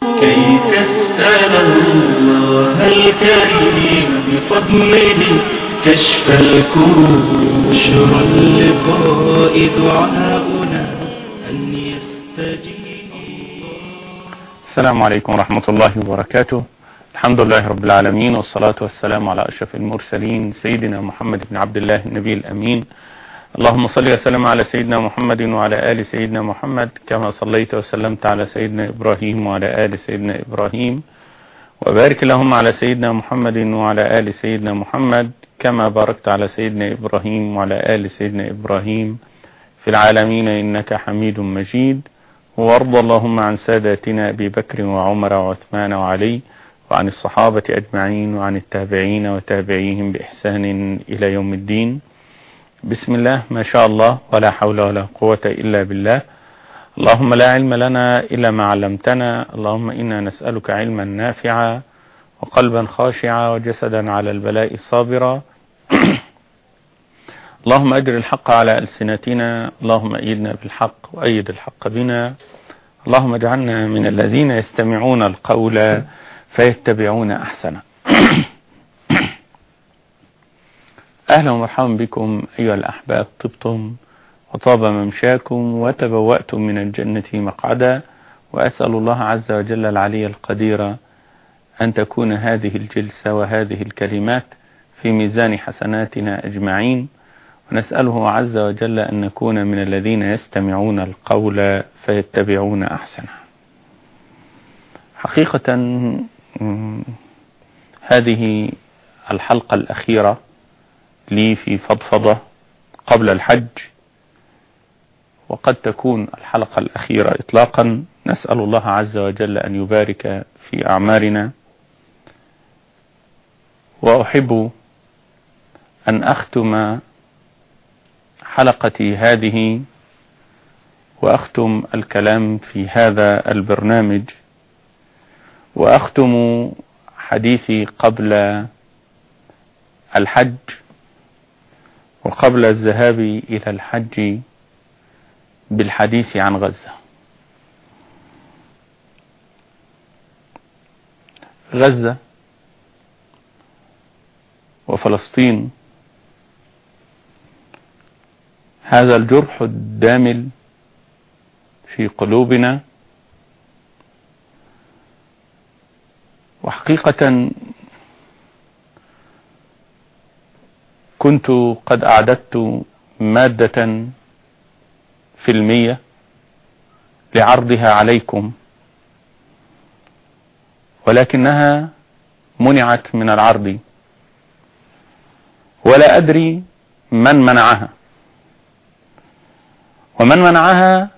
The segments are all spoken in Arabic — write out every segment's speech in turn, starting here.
كي تسأل الله الكريم بفضله كشف الكروب بشرى اللقاء دعاؤنا أن يستجيب السلام عليكم ورحمة الله وبركاته. الحمد لله رب العالمين والصلاة والسلام على أشرف المرسلين سيدنا محمد بن عبد الله النبي الأمين اللهم صل وسلم على سيدنا محمد وعلى آل سيدنا محمد كما صليت وسلمت على سيدنا إبراهيم وعلى آل سيدنا إبراهيم. وبارك اللهم على سيدنا محمد وعلى آل سيدنا محمد كما باركت على سيدنا إبراهيم وعلى آل سيدنا إبراهيم. في العالمين إنك حميد مجيد. وارض اللهم عن ساداتنا أبي بكر وعمر وعثمان وعلي وعن الصحابة أجمعين وعن التابعين وتابعيهم بإحسان إلى يوم الدين. بسم الله ما شاء الله ولا حول ولا قوة إلا بالله اللهم لا علم لنا إلا ما علمتنا اللهم إنا نسألك علما نافعا وقلبا خاشعا وجسدا على البلاء صابرا اللهم أجر الحق على ألسنتنا اللهم أيدنا بالحق وأيد الحق بنا اللهم اجعلنا من الذين يستمعون القول فيتبعون أحسنه أهلا ومرحبا بكم أيها الأحباب طبتم وطاب ممشاكم وتبوأتم من الجنة مقعدا وأسأل الله عز وجل العلي القدير أن تكون هذه الجلسة وهذه الكلمات في ميزان حسناتنا أجمعين. ونسأله عز وجل أن نكون من الذين يستمعون القول فيتبعون أحسنه. حقيقة هذه الحلقة الأخيرة لي في فضفضة قبل الحج وقد تكون الحلقة الأخيرة إطلاقا. نسأل الله عز وجل أن يبارك في أعمارنا. وأحب أن أختم حلقتي هذه وأختم الكلام في هذا البرنامج وأختم حديثي قبل الحج. وقبل الذهاب إلى الحج بالحديث عن غزة. غزة وفلسطين هذا الجرح الدامل في قلوبنا. وحقيقة كنت قد أعددت مادة فيلمية لعرضها عليكم ولكنها منعت من العرض ولا أدري من منعها. ومن منعها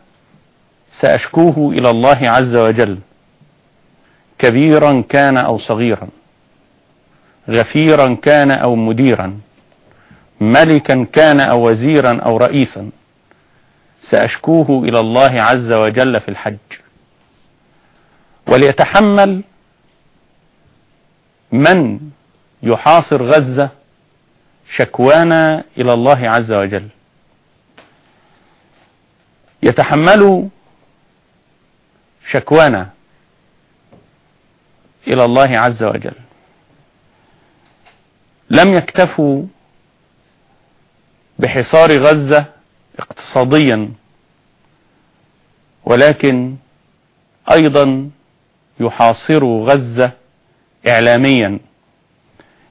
سأشكوه إلى الله عز وجل كبيرا كان أو صغيرا غفيرا كان أو مديرا. ملكا كان أو وزيرا أو رئيسا. سأشكوه إلى الله عز وجل في الحج. وليتحمل من يحاصر غزة شكوانا إلى الله عز وجل. يتحمل شكوانا إلى الله عز وجل. لم يكتفوا بحصار غزة اقتصاديا. ولكن أيضا يحاصر غزة إعلاميا.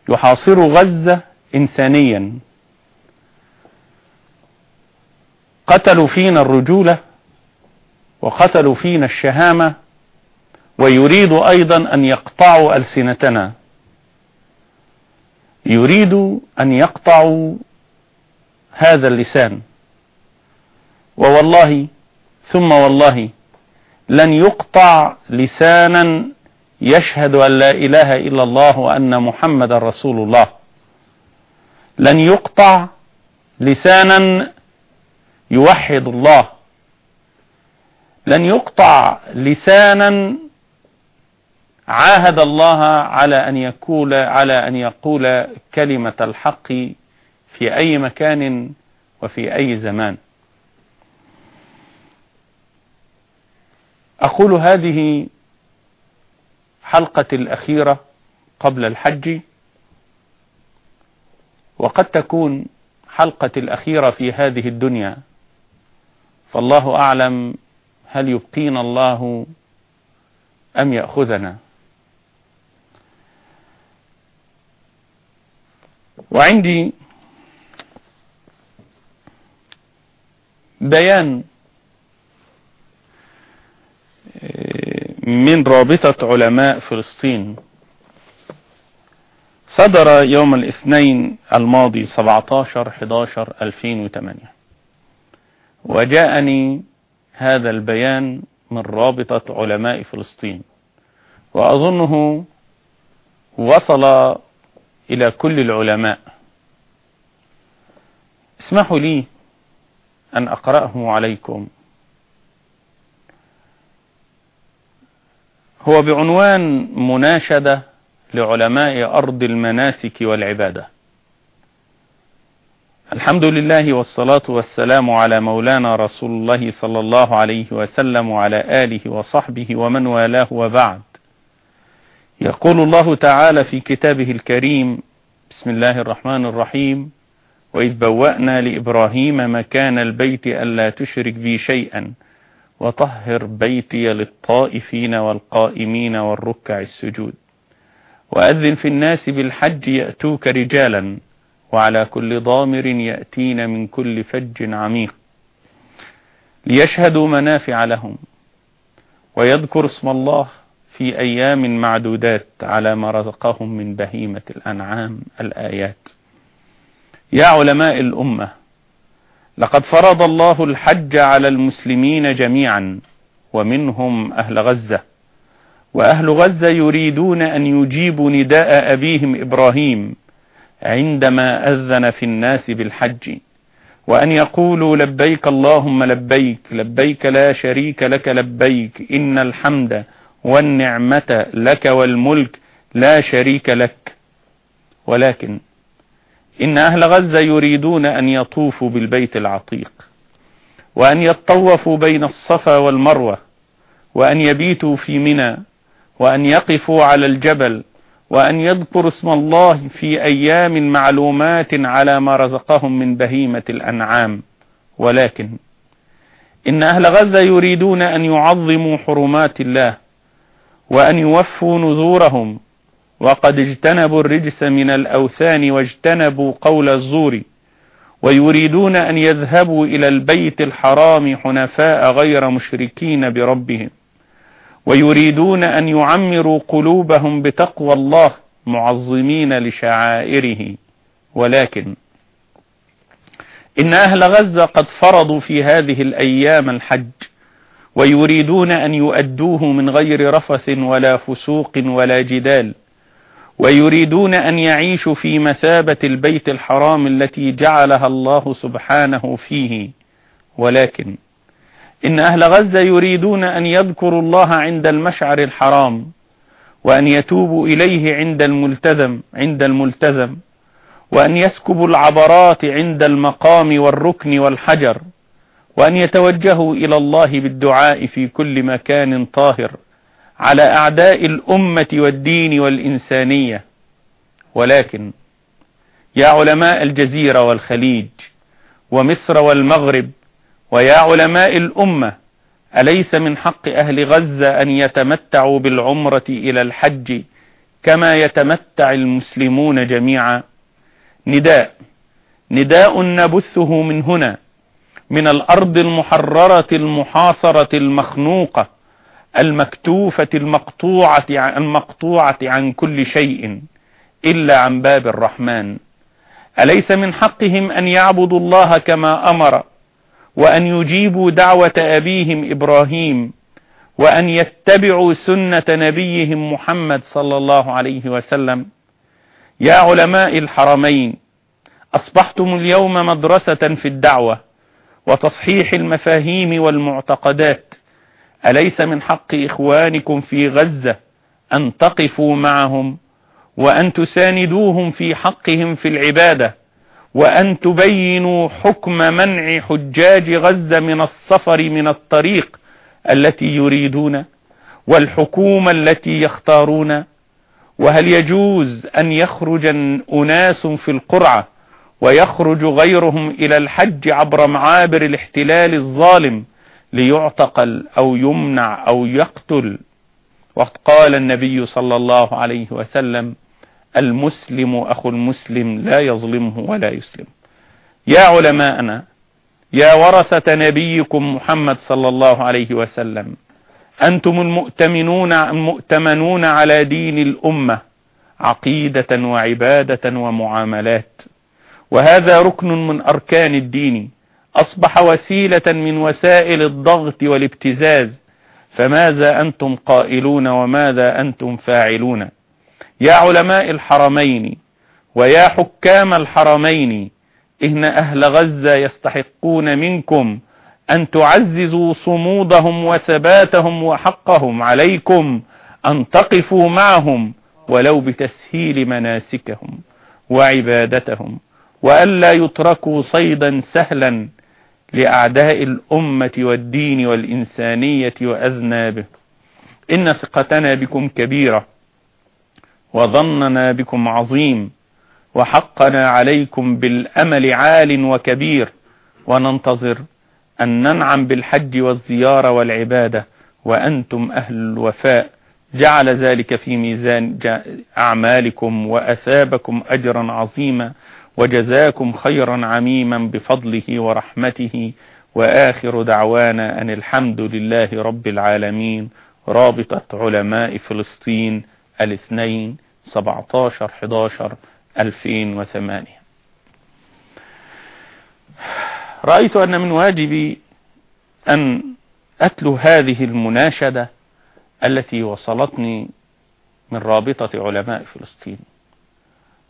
يحاصر غزة إنسانيا. قتلوا فينا الرجولة وقتلوا فينا الشهامة. ويريد أيضا أن يقطعوا ألسنتنا. يريد أن يقطعوا هذا اللسان. ووالله ثم والله لن يقطع لسانا يشهد أن لا إله إلا الله وأن محمد رسول الله. لن يقطع لسانا يوحد الله. لن يقطع لسانا عاهد الله على أن يقول على أن يقول كلمة الحق في أي مكان وفي أي زمان. أقول هذه حلقة الأخيرة قبل الحج. وقد تكون حلقة الأخيرة في هذه الدنيا. فالله أعلم هل يبقينا الله أم يأخذنا. وعندي بيان من رابطة علماء فلسطين. صدر يوم الاثنين الماضي 17-11-2008 وجاءني هذا البيان من رابطة علماء فلسطين. وأظنه وصل إلى كل العلماء. اسمحوا لي أن أقرأه عليكم. هو بعنوان مناشدة لعلماء أرض المناسك والعبادة. الحمد لله والصلاة والسلام على مولانا رسول الله صلى الله عليه وسلم وعلى آله وصحبه ومن والاه وبعد. يقول الله تعالى في كتابه الكريم بسم الله الرحمن الرحيم. وإذ بوأنا لإبراهيم مكان البيت ألا تشرك بي شيئا وطهر بيتي للطائفين والقائمين والركع السجود. وأذن في الناس بالحج يأتوك رجالا وعلى كل ضامر يأتين من كل فج عميق. ليشهدوا منافع لهم ويذكر اسم الله في أيام معدودات على ما رزقهم من بهيمة الأنعام الآيات. يا علماء الأمة لقد فرض الله الحج على المسلمين جميعا ومنهم أهل غزة وأهل غزة يريدون أن يجيبوا نداء أبيهم إبراهيم عندما أذن في الناس بالحج وأن يقولوا لبيك اللهم لبيك لبيك لا شريك لك لبيك إن الحمد والنعمة لك والملك لا شريك لك. ولكن إن أهل غزة يريدون أن يطوفوا بالبيت العتيق وأن يطوفوا بين الصفا والمروة وأن يبيتوا في منى وأن يقفوا على الجبل وأن يذكروا اسم الله في أيام معلومات على ما رزقهم من بهيمة الأنعام. ولكن إن أهل غزة يريدون أن يعظموا حرمات الله وأن يوفوا نذورهم وقد اجتنبوا الرجس من الأوثان واجتنبوا قول الزور ويريدون أن يذهبوا إلى البيت الحرام حنفاء غير مشركين بربهم ويريدون أن يعمروا قلوبهم بتقوى الله معظمين لشعائره. ولكن إن أهل غزة قد فرضوا في هذه الأيام الحج ويريدون أن يؤدوه من غير رفث ولا فسوق ولا جدال. ويريدون أن يعيشوا في مثابة البيت الحرام التي جعلها الله سبحانه فيه. ولكن إن أهل غزة يريدون أن يذكروا الله عند المشعر الحرام وأن يتوبوا إليه عند الملتزم عند الملتزم وأن يسكبوا العبرات عند المقام والركن والحجر وأن يتوجهوا إلى الله بالدعاء في كل مكان طاهر. على أعداء الأمة والدين والإنسانية. ولكن يا علماء الجزيرة والخليج ومصر والمغرب ويا علماء الأمة أليس من حق أهل غزة أن يتمتعوا بالعمرة إلى الحج كما يتمتع المسلمون جميعا؟ نداء نداء نبثه من هنا من الأرض المحررة المحاصرة المخنوقة. المكتوفة المقطوعة المقطوعة عن كل شيء إلا عن باب الرحمن. أليس من حقهم أن يعبدوا الله كما أمر وأن يجيبوا دعوة أبيهم إبراهيم وأن يتبعوا سنة نبيهم محمد صلى الله عليه وسلم؟ يا علماء الحرمين أصبحتم اليوم مدرسة في الدعوة وتصحيح المفاهيم والمعتقدات. أليس من حق إخوانكم في غزة أن تقفوا معهم وأن تساندوهم في حقهم في العبادة وأن تبينوا حكم منع حجاج غزة من السفر من الطريق التي يريدون والحكومة التي يختارون؟ وهل يجوز أن يخرج أناس في القرعة ويخرج غيرهم إلى الحج عبر معابر الاحتلال الظالم ليعتقل أو يمنع أو يقتل. وقد قال النبي صلى الله عليه وسلم المسلم أخو المسلم لا يظلمه ولا يسلم. يا علماءنا يا ورثة نبيكم محمد صلى الله عليه وسلم أنتم المؤتمنون المؤتمنون على دين الأمة عقيدة وعبادة ومعاملات. وهذا ركن من أركان الدين. أصبح وسيلة من وسائل الضغط والابتزاز. فماذا أنتم قائلون وماذا أنتم فاعلون؟ يا علماء الحرمين ويا حكام الحرمين إن أهل غزة يستحقون منكم أن تعززوا صمودهم وثباتهم وحقهم عليكم أن تقفوا معهم ولو بتسهيل مناسكهم وعبادتهم وألا يتركوا صيدا سهلا لأعداء الأمة والدين والإنسانية وأذنابه إن ثقتنا بكم كبيرة وظننا بكم عظيم وحقنا عليكم بالأمل عال وكبير. وننتظر أن ننعم بالحج والزيارة والعبادة وأنتم أهل الوفاء. جعل ذلك في ميزان أعمالكم وأثابكم أجرا عظيما. وجزاكم خيرا عميما بفضله ورحمته وآخر دعوانا أن الحمد لله رب العالمين رابطة علماء فلسطين الاثنين 17 11 2008 رأيت أن من واجبي أن أتلو هذه المناشدة التي وصلتني من رابطة علماء فلسطين.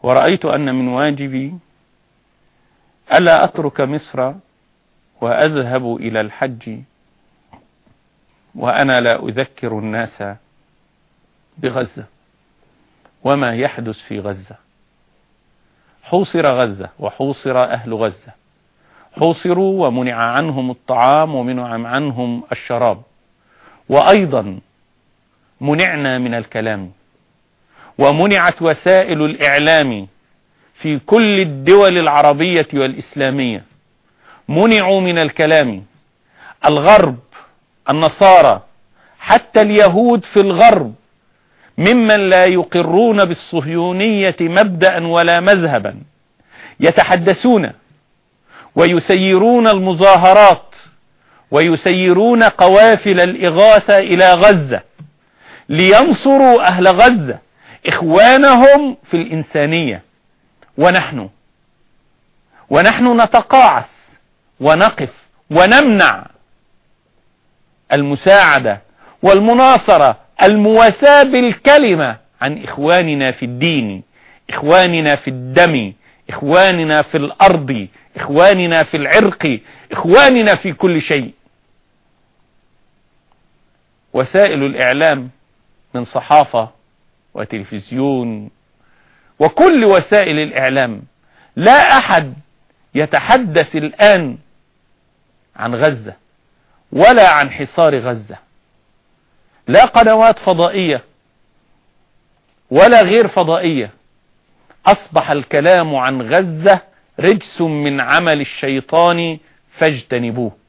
ورأيت أن من واجبي ألا أترك مصر وأذهب إلى الحج وأنا لا أذكر الناس بغزة وما يحدث في غزة. حوصر غزة وحوصر أهل غزة. حوصروا ومنع عنهم الطعام ومنع عنهم الشراب. وأيضا منعنا من الكلام. ومنعت وسائل الإعلام في كل الدول العربية والإسلامية. منعوا من الكلام الغرب النصارى حتى اليهود في الغرب ممن لا يقرون بالصهيونية مبدأ ولا مذهبا يتحدثون ويسيرون المظاهرات ويسيرون قوافل الإغاثة إلى غزة لينصروا أهل غزة. إخوانهم في الإنسانية. ونحن. ونحن نتقاعس ونقف ونمنع المساعدة والمناصرة المواساة بالكلمة عن إخواننا في الدين إخواننا في الدم إخواننا في الأرض إخواننا في العرق إخواننا في كل شيء. وسائل الإعلام من صحافة وتلفزيون وكل وسائل الإعلام لا أحد يتحدث الآن عن غزة ولا عن حصار غزة. لا قنوات فضائية ولا غير فضائية. أصبح الكلام عن غزة رجس من عمل الشيطان فاجتنبوه.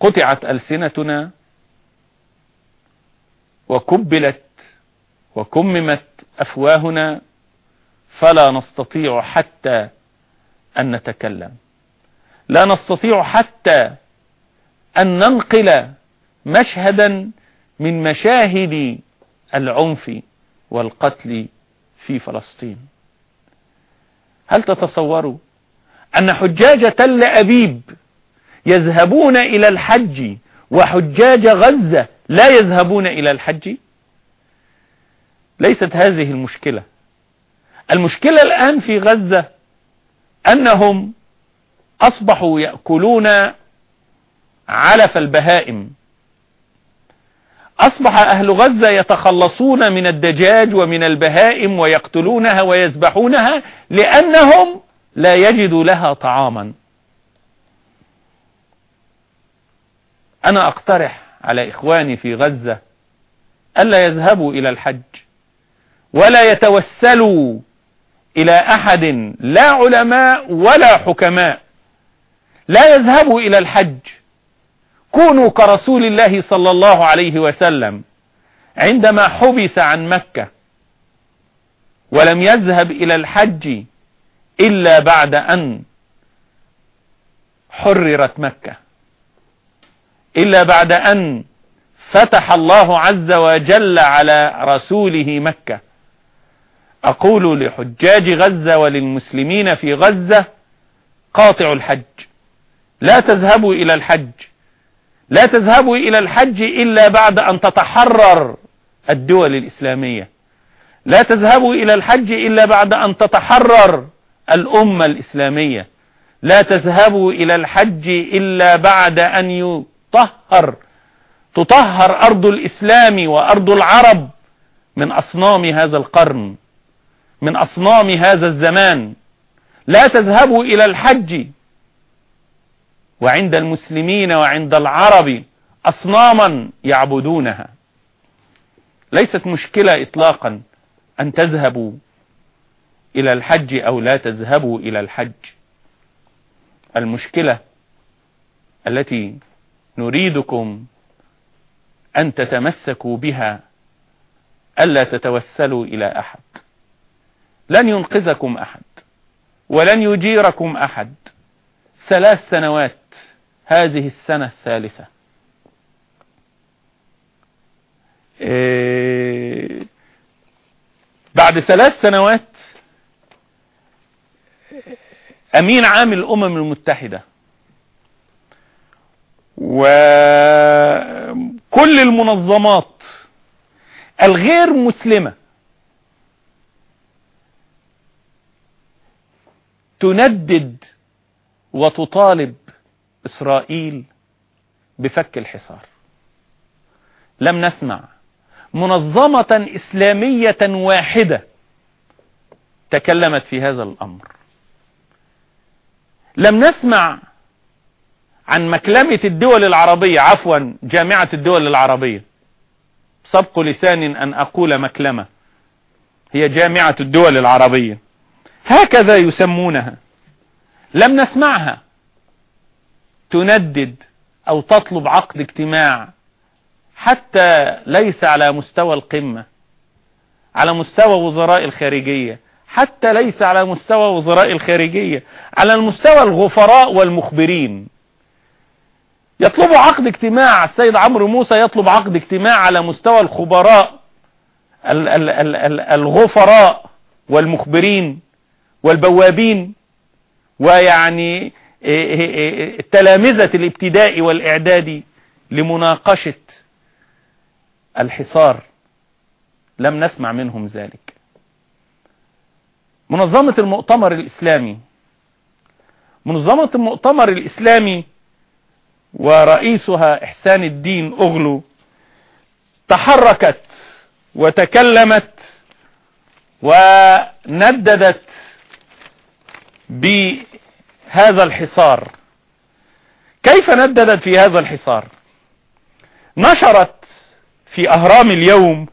قطعت ألسنتنا وكبلت وكممت أفواهنا فلا نستطيع حتى أن نتكلم. لا نستطيع حتى أن ننقل مشهدا من مشاهد العنف والقتل في فلسطين. هل تتصوروا أن حجاج تل أبيب يذهبون إلى الحج وحجاج غزة لا يذهبون إلى الحج؟ ليست هذه المشكلة. المشكلة الآن في غزة أنهم أصبحوا يأكلون علف البهائم. أصبح أهل غزة يتخلصون من الدجاج ومن البهائم ويقتلونها ويذبحونها لأنهم لا يجدوا لها طعاما. أنا أقترح على إخواني في غزة ألا يذهبوا إلى الحج ولا يتوسلوا إلى أحد لا علماء ولا حكماء. لا يذهبوا إلى الحج. كونوا كرسول الله صلى الله عليه وسلم عندما حبس عن مكة ولم يذهب إلى الحج إلا بعد أن حررت مكة. إلا بعد أن فتح الله عز وجل على رسوله مكة. أقول لحجاج غزة وللمسلمين في غزة قاطع الحج. لا تذهبوا إلى الحج. لا تذهبوا إلى الحج إلا بعد أن تتحرر الدول الإسلامية. لا تذهبوا إلى الحج إلا بعد أن تتحرر الأمة الإسلامية. لا تذهبوا إلى الحج إلا بعد أن يطهر تطهر أرض الإسلام وأرض العرب من أصنام هذا القرن من أصنام هذا الزمان. لا تذهبوا إلى الحج. وعند المسلمين وعند العرب أصناما يعبدونها. ليست مشكلة إطلاقا أن تذهبوا إلى الحج أو لا تذهبوا إلى الحج. المشكلة التي نريدكم أن تتمسكوا بها ألا تتوسلوا إلى أحد. لن ينقذكم أحد ولن يجيركم أحد. ثلاث سنوات هذه السنة الثالثة. إيه بعد ثلاث سنوات أمين عام الأمم المتحدة وكل المنظمات الغير مسلمة تندد وتطالب إسرائيل بفك الحصار. لم نسمع منظمة إسلامية واحدة تكلمت في هذا الأمر. لم نسمع عن مكلمة الدول العربية عفوا جامعة الدول العربية. سبق لسان أن أقول مكلمة. هي جامعة الدول العربية. هكذا يسمونها. لم نسمعها. تندد أو تطلب عقد اجتماع. حتى ليس على مستوى القمة. على مستوى وزراء الخارجية. حتى ليس على مستوى وزراء الخارجية. على المستوى الغفراء والمخبرين. يطلبوا عقد اجتماع. السيد عمرو موسى يطلب عقد اجتماع على مستوى الخبراء الغفراء والمخبرين والبوابين ويعني تلامذة الابتداء والإعدادي لمناقشة الحصار. لم نسمع منهم ذلك. منظمة المؤتمر الإسلامي منظمة المؤتمر الإسلامي ورئيسها إحسان الدين أغلو تحركت وتكلمت ونددت بهذا الحصار. كيف نددت في هذا الحصار؟ نشرت في أهرام اليوم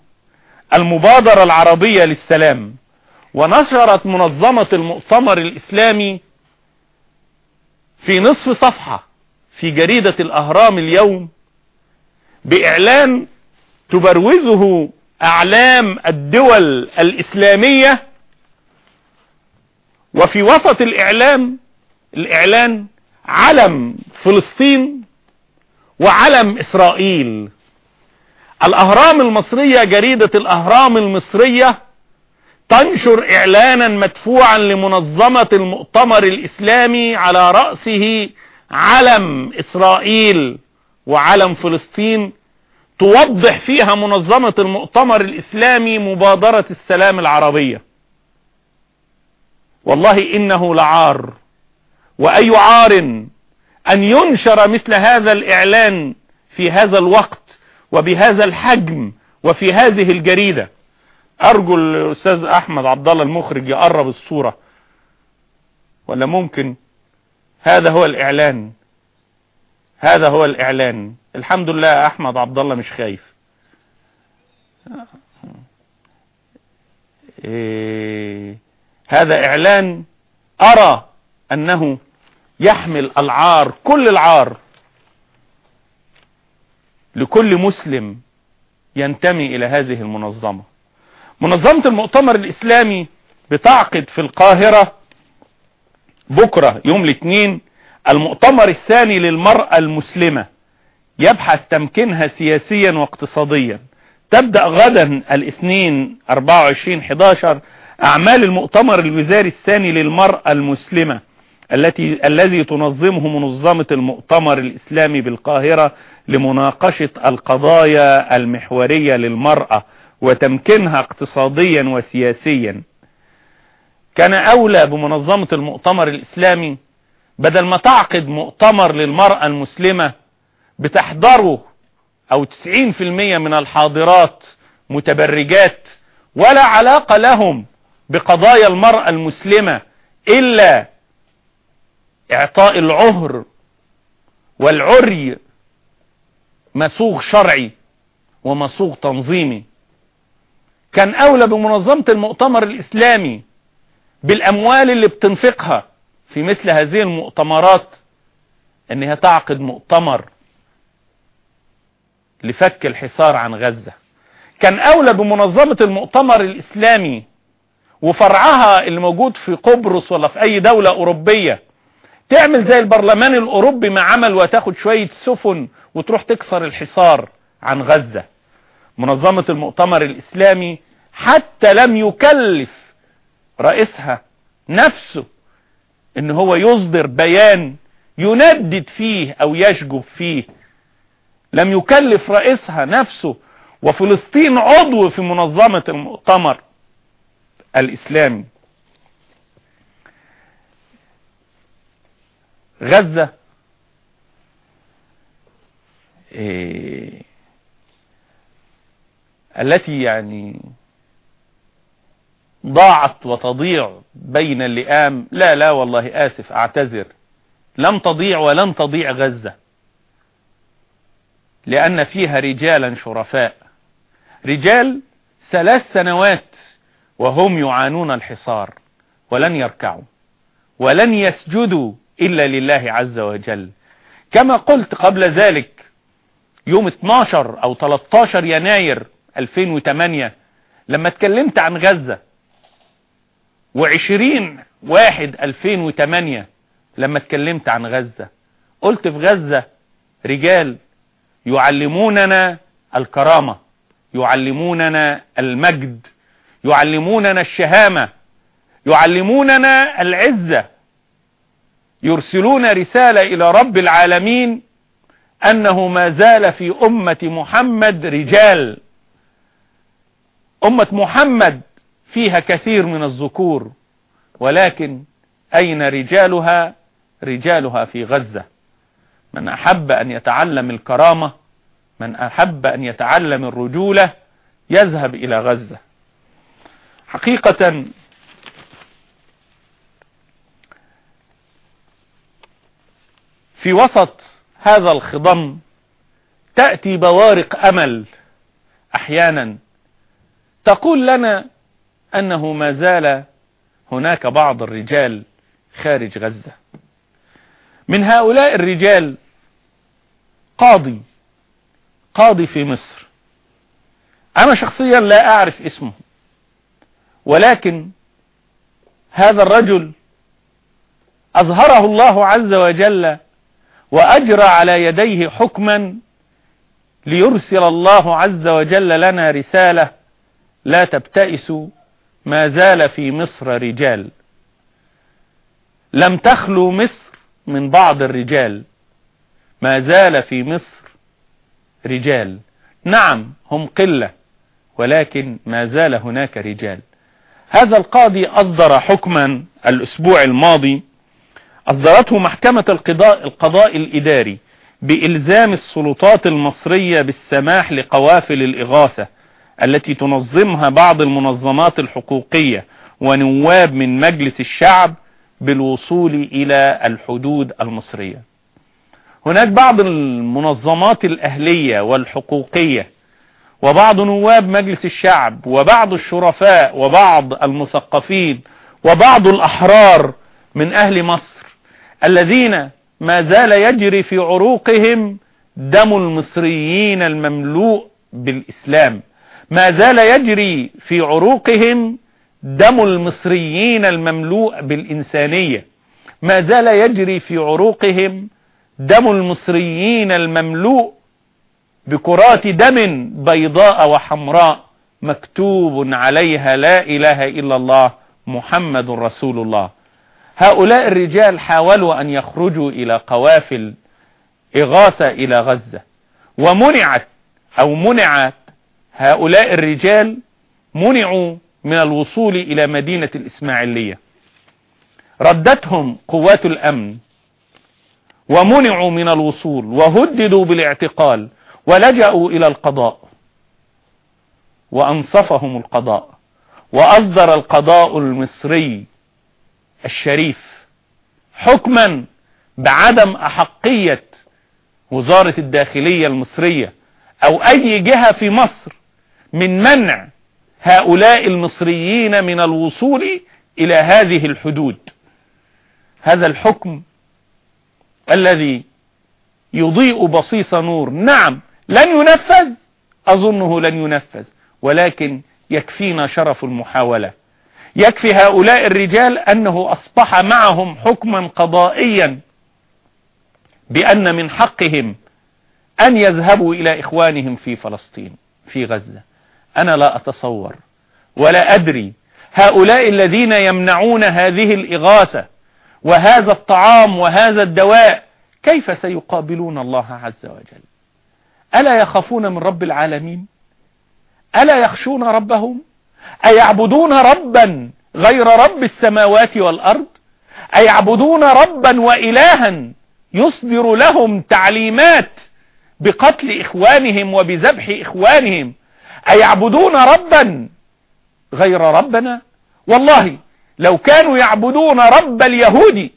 المبادرة العربية للسلام ونشرت منظمة المؤتمر الإسلامي في نصف صفحة. في جريدة الأهرام اليوم بإعلان تبروزه أعلام الدول الإسلامية وفي وسط الإعلام الإعلان علم فلسطين وعلم إسرائيل. الأهرام المصرية جريدة الأهرام المصرية تنشر إعلانا مدفوعا لمنظمة المؤتمر الإسلامي على رأسه علم إسرائيل وعلم فلسطين توضح فيها منظمة المؤتمر الإسلامي مبادرة السلام العربية. والله إنه لعار. وأي عار أن ينشر مثل هذا الإعلان في هذا الوقت وبهذا الحجم وفي هذه الجريدة. أرجو الأستاذ أحمد عبد الله المخرج يقرب الصورة. ولا ممكن؟ هذا هو الإعلان. هذا هو الإعلان. الحمد لله أحمد عبد الله مش خايف. إيه هذا إعلان أرى أنه يحمل العار كل العار. لكل مسلم ينتمي إلى هذه المنظمة. منظمة المؤتمر الإسلامي بتعقد في القاهرة بكرة يوم الاثنين المؤتمر الثاني للمرأة المسلمة يبحث تمكينها سياسيا واقتصاديا. تبدأ غدا الاثنين 24 11 أعمال المؤتمر الوزاري الثاني للمرأة المسلمة التي الذي تنظمه منظمة المؤتمر الإسلامي بالقاهرة لمناقشة القضايا المحورية للمرأة وتمكينها اقتصاديا وسياسيا. كان أولى بمنظمة المؤتمر الإسلامي بدل ما تعقد مؤتمر للمرأة المسلمة بتحضره أو 90% من الحاضرات متبرجات ولا علاقة لهم بقضايا المرأة المسلمة إلا إعطاء العهر والعري مسوغ شرعي ومسوغ تنظيمي. كان أولى بمنظمة المؤتمر الإسلامي بالأموال اللي بتنفقها في مثل هذه المؤتمرات إنها تعقد مؤتمر لفك الحصار عن غزة. كان أولى بمنظمة المؤتمر الإسلامي وفرعها اللي موجود في قبرص ولا في أي دولة أوروبية تعمل زي البرلمان الأوروبي ما عمل وتاخد شوية سفن وتروح تكسر الحصار عن غزة. منظمة المؤتمر الإسلامي حتى لم يكلف رئيسها نفسه إن هو يصدر بيان يندد فيه أو يشجب فيه. لم يكلف رئيسها نفسه وفلسطين عضو في منظمة المؤتمر الإسلامي. غزة إيه التي يعني ضاعت وتضيع بين اللئام. لا لا والله آسف أعتذر. لم تضيع ولن تضيع غزة لأن فيها رجالا شرفاء. رجال ثلاث سنوات وهم يعانون الحصار ولن يركعوا ولن يسجدوا إلا لله عز وجل. كما قلت قبل ذلك يوم 12 أو 13 يناير 2008 لما اتكلمت عن غزة وعشرين واحد 2008 لما اتكلمت عن غزة. قلت في غزة رجال يعلموننا الكرامة يعلموننا المجد يعلموننا الشهامة يعلموننا العزة. يرسلون رسالة إلى رب العالمين أنه ما زال في أمة محمد رجال. أمة محمد فيها كثير من الذكور ولكن أين رجالها؟ رجالها في غزة. من أحب أن يتعلم الكرامة من أحب أن يتعلم الرجولة يذهب إلى غزة. حقيقة في وسط هذا الخضم تأتي بوارق أمل. أحيانا تقول لنا أنه ما زال هناك بعض الرجال خارج غزة. من هؤلاء الرجال قاضي قاضي في مصر. أنا شخصيا لا أعرف اسمه ولكن هذا الرجل أظهره الله عز وجل وأجرى على يديه حكما ليرسل الله عز وجل لنا رسالة لا تبتئسوا ما زال في مصر رجال. لم تخلو مصر من بعض الرجال. ما زال في مصر رجال. نعم هم قلة ولكن ما زال هناك رجال. هذا القاضي أصدر حكما الأسبوع الماضي. أصدرته محكمة القضاء, القضاء الإداري بإلزام السلطات المصرية بالسماح لقوافل الإغاثة. التي تنظمها بعض المنظمات الحقوقية ونواب من مجلس الشعب بالوصول إلى الحدود المصرية. هناك بعض المنظمات الأهلية والحقوقية وبعض نواب مجلس الشعب وبعض الشرفاء وبعض المثقفين وبعض الأحرار من أهل مصر الذين ما زال يجري في عروقهم دم المصريين المملوء بالإسلام. ما زال يجري في عروقهم دم المصريين المملوء بالإنسانية. ما زال يجري في عروقهم دم المصريين المملوء بكرات دم بيضاء وحمراء مكتوب عليها لا إله إلا الله محمد رسول الله. هؤلاء الرجال حاولوا أن يخرجوا إلى قوافل إغاثة إلى غزة ومنعت أو منعت هؤلاء الرجال منعوا من الوصول إلى مدينة الإسماعيلية. ردتهم قوات الأمن ومنعوا من الوصول وهددوا بالاعتقال ولجأوا إلى القضاء وأنصفهم القضاء وأصدر القضاء المصري الشريف حكما بعدم أحقية وزارة الداخلية المصرية أو أي جهة في مصر من منع هؤلاء المصريين من الوصول إلى هذه الحدود. هذا الحكم الذي يضيء بصيص نور. نعم لن ينفذ أظنه لن ينفذ ولكن يكفينا شرف المحاولة. يكفي هؤلاء الرجال أنه أصبح معهم حكما قضائيا بأن من حقهم أن يذهبوا إلى إخوانهم في فلسطين في غزة. أنا لا أتصور ولا أدري. هؤلاء الذين يمنعون هذه الإغاثة وهذا الطعام وهذا الدواء كيف سيقابلون الله عز وجل؟ ألا يخافون من رب العالمين؟ ألا يخشون ربهم؟ أيعبدون ربا غير رب السماوات والأرض؟ أيعبدون ربا وإلها يصدر لهم تعليمات بقتل إخوانهم وبذبح إخوانهم؟ أيعبدون ربا غير ربنا؟ والله لو كانوا يعبدون رب اليهود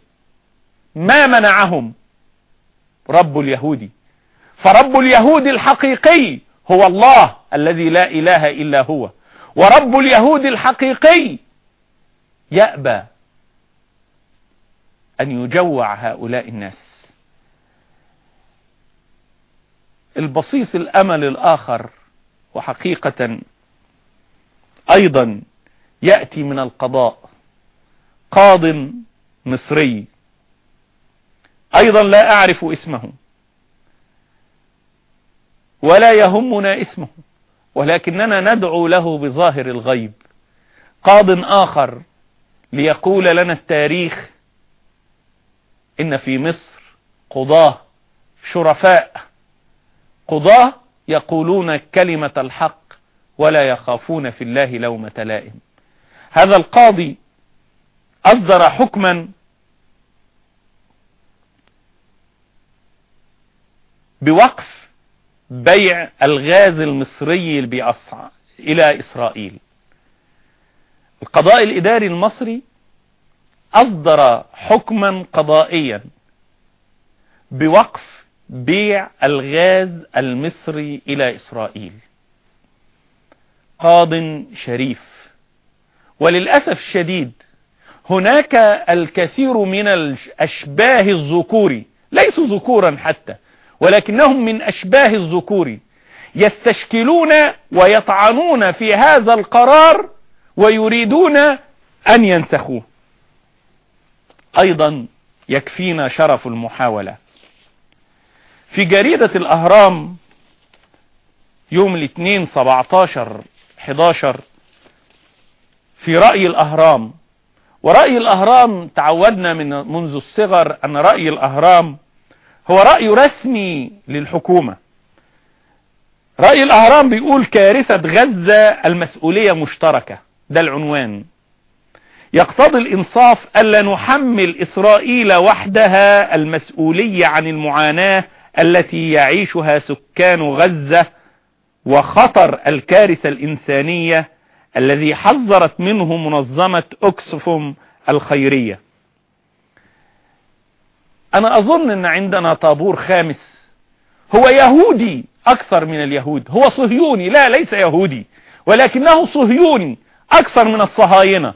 ما منعهم رب اليهود. فرب اليهود الحقيقي هو الله الذي لا إله إلا هو. ورب اليهود الحقيقي يأبى أن يجوع هؤلاء الناس. البصيص الأمل الآخر وحقيقة أيضا يأتي من القضاء قاض مصري. أيضا لا أعرف اسمه ولا يهمنا اسمه ولكننا ندعو له بظاهر الغيب. قاض آخر ليقول لنا التاريخ إن في مصر قضاة شرفاء. قضاة يقولون كلمة الحق ولا يخافون في الله لومة لائم. هذا القاضي أصدر حكما بوقف بيع الغاز المصري بأسعى إلى إسرائيل. القضاء الإداري المصري أصدر حكما قضائيا بوقف بيع الغاز المصري إلى إسرائيل. قاض شريف. وللأسف الشديد هناك الكثير من الأشباه الذكور ليسوا ذكورا حتى ولكنهم من أشباه الذكور يستشكلون ويطعنون في هذا القرار ويريدون أن ينسخوه أيضا يكفينا شرف المحاولة. في جريدة الأهرام يوم الاثنين 17 11 في رأي الأهرام. ورأي الأهرام تعودنا من منذ الصغر أن رأي الأهرام هو رأي رسمي للحكومة. رأي الأهرام بيقول كارثة غزة المسؤولية مشتركة ده العنوان. يقتضي الإنصاف ألا نحمل إسرائيل وحدها المسؤولية عن المعاناة التي يعيشها سكان غزة وخطر الكارثة الإنسانية الذي حذرت منه منظمة أكسفوم الخيرية. أنا أظن إن عندنا طابور خامس. هو يهودي أكثر من اليهود. هو صهيوني. لا ليس يهودي. ولكنه صهيوني أكثر من الصهاينة.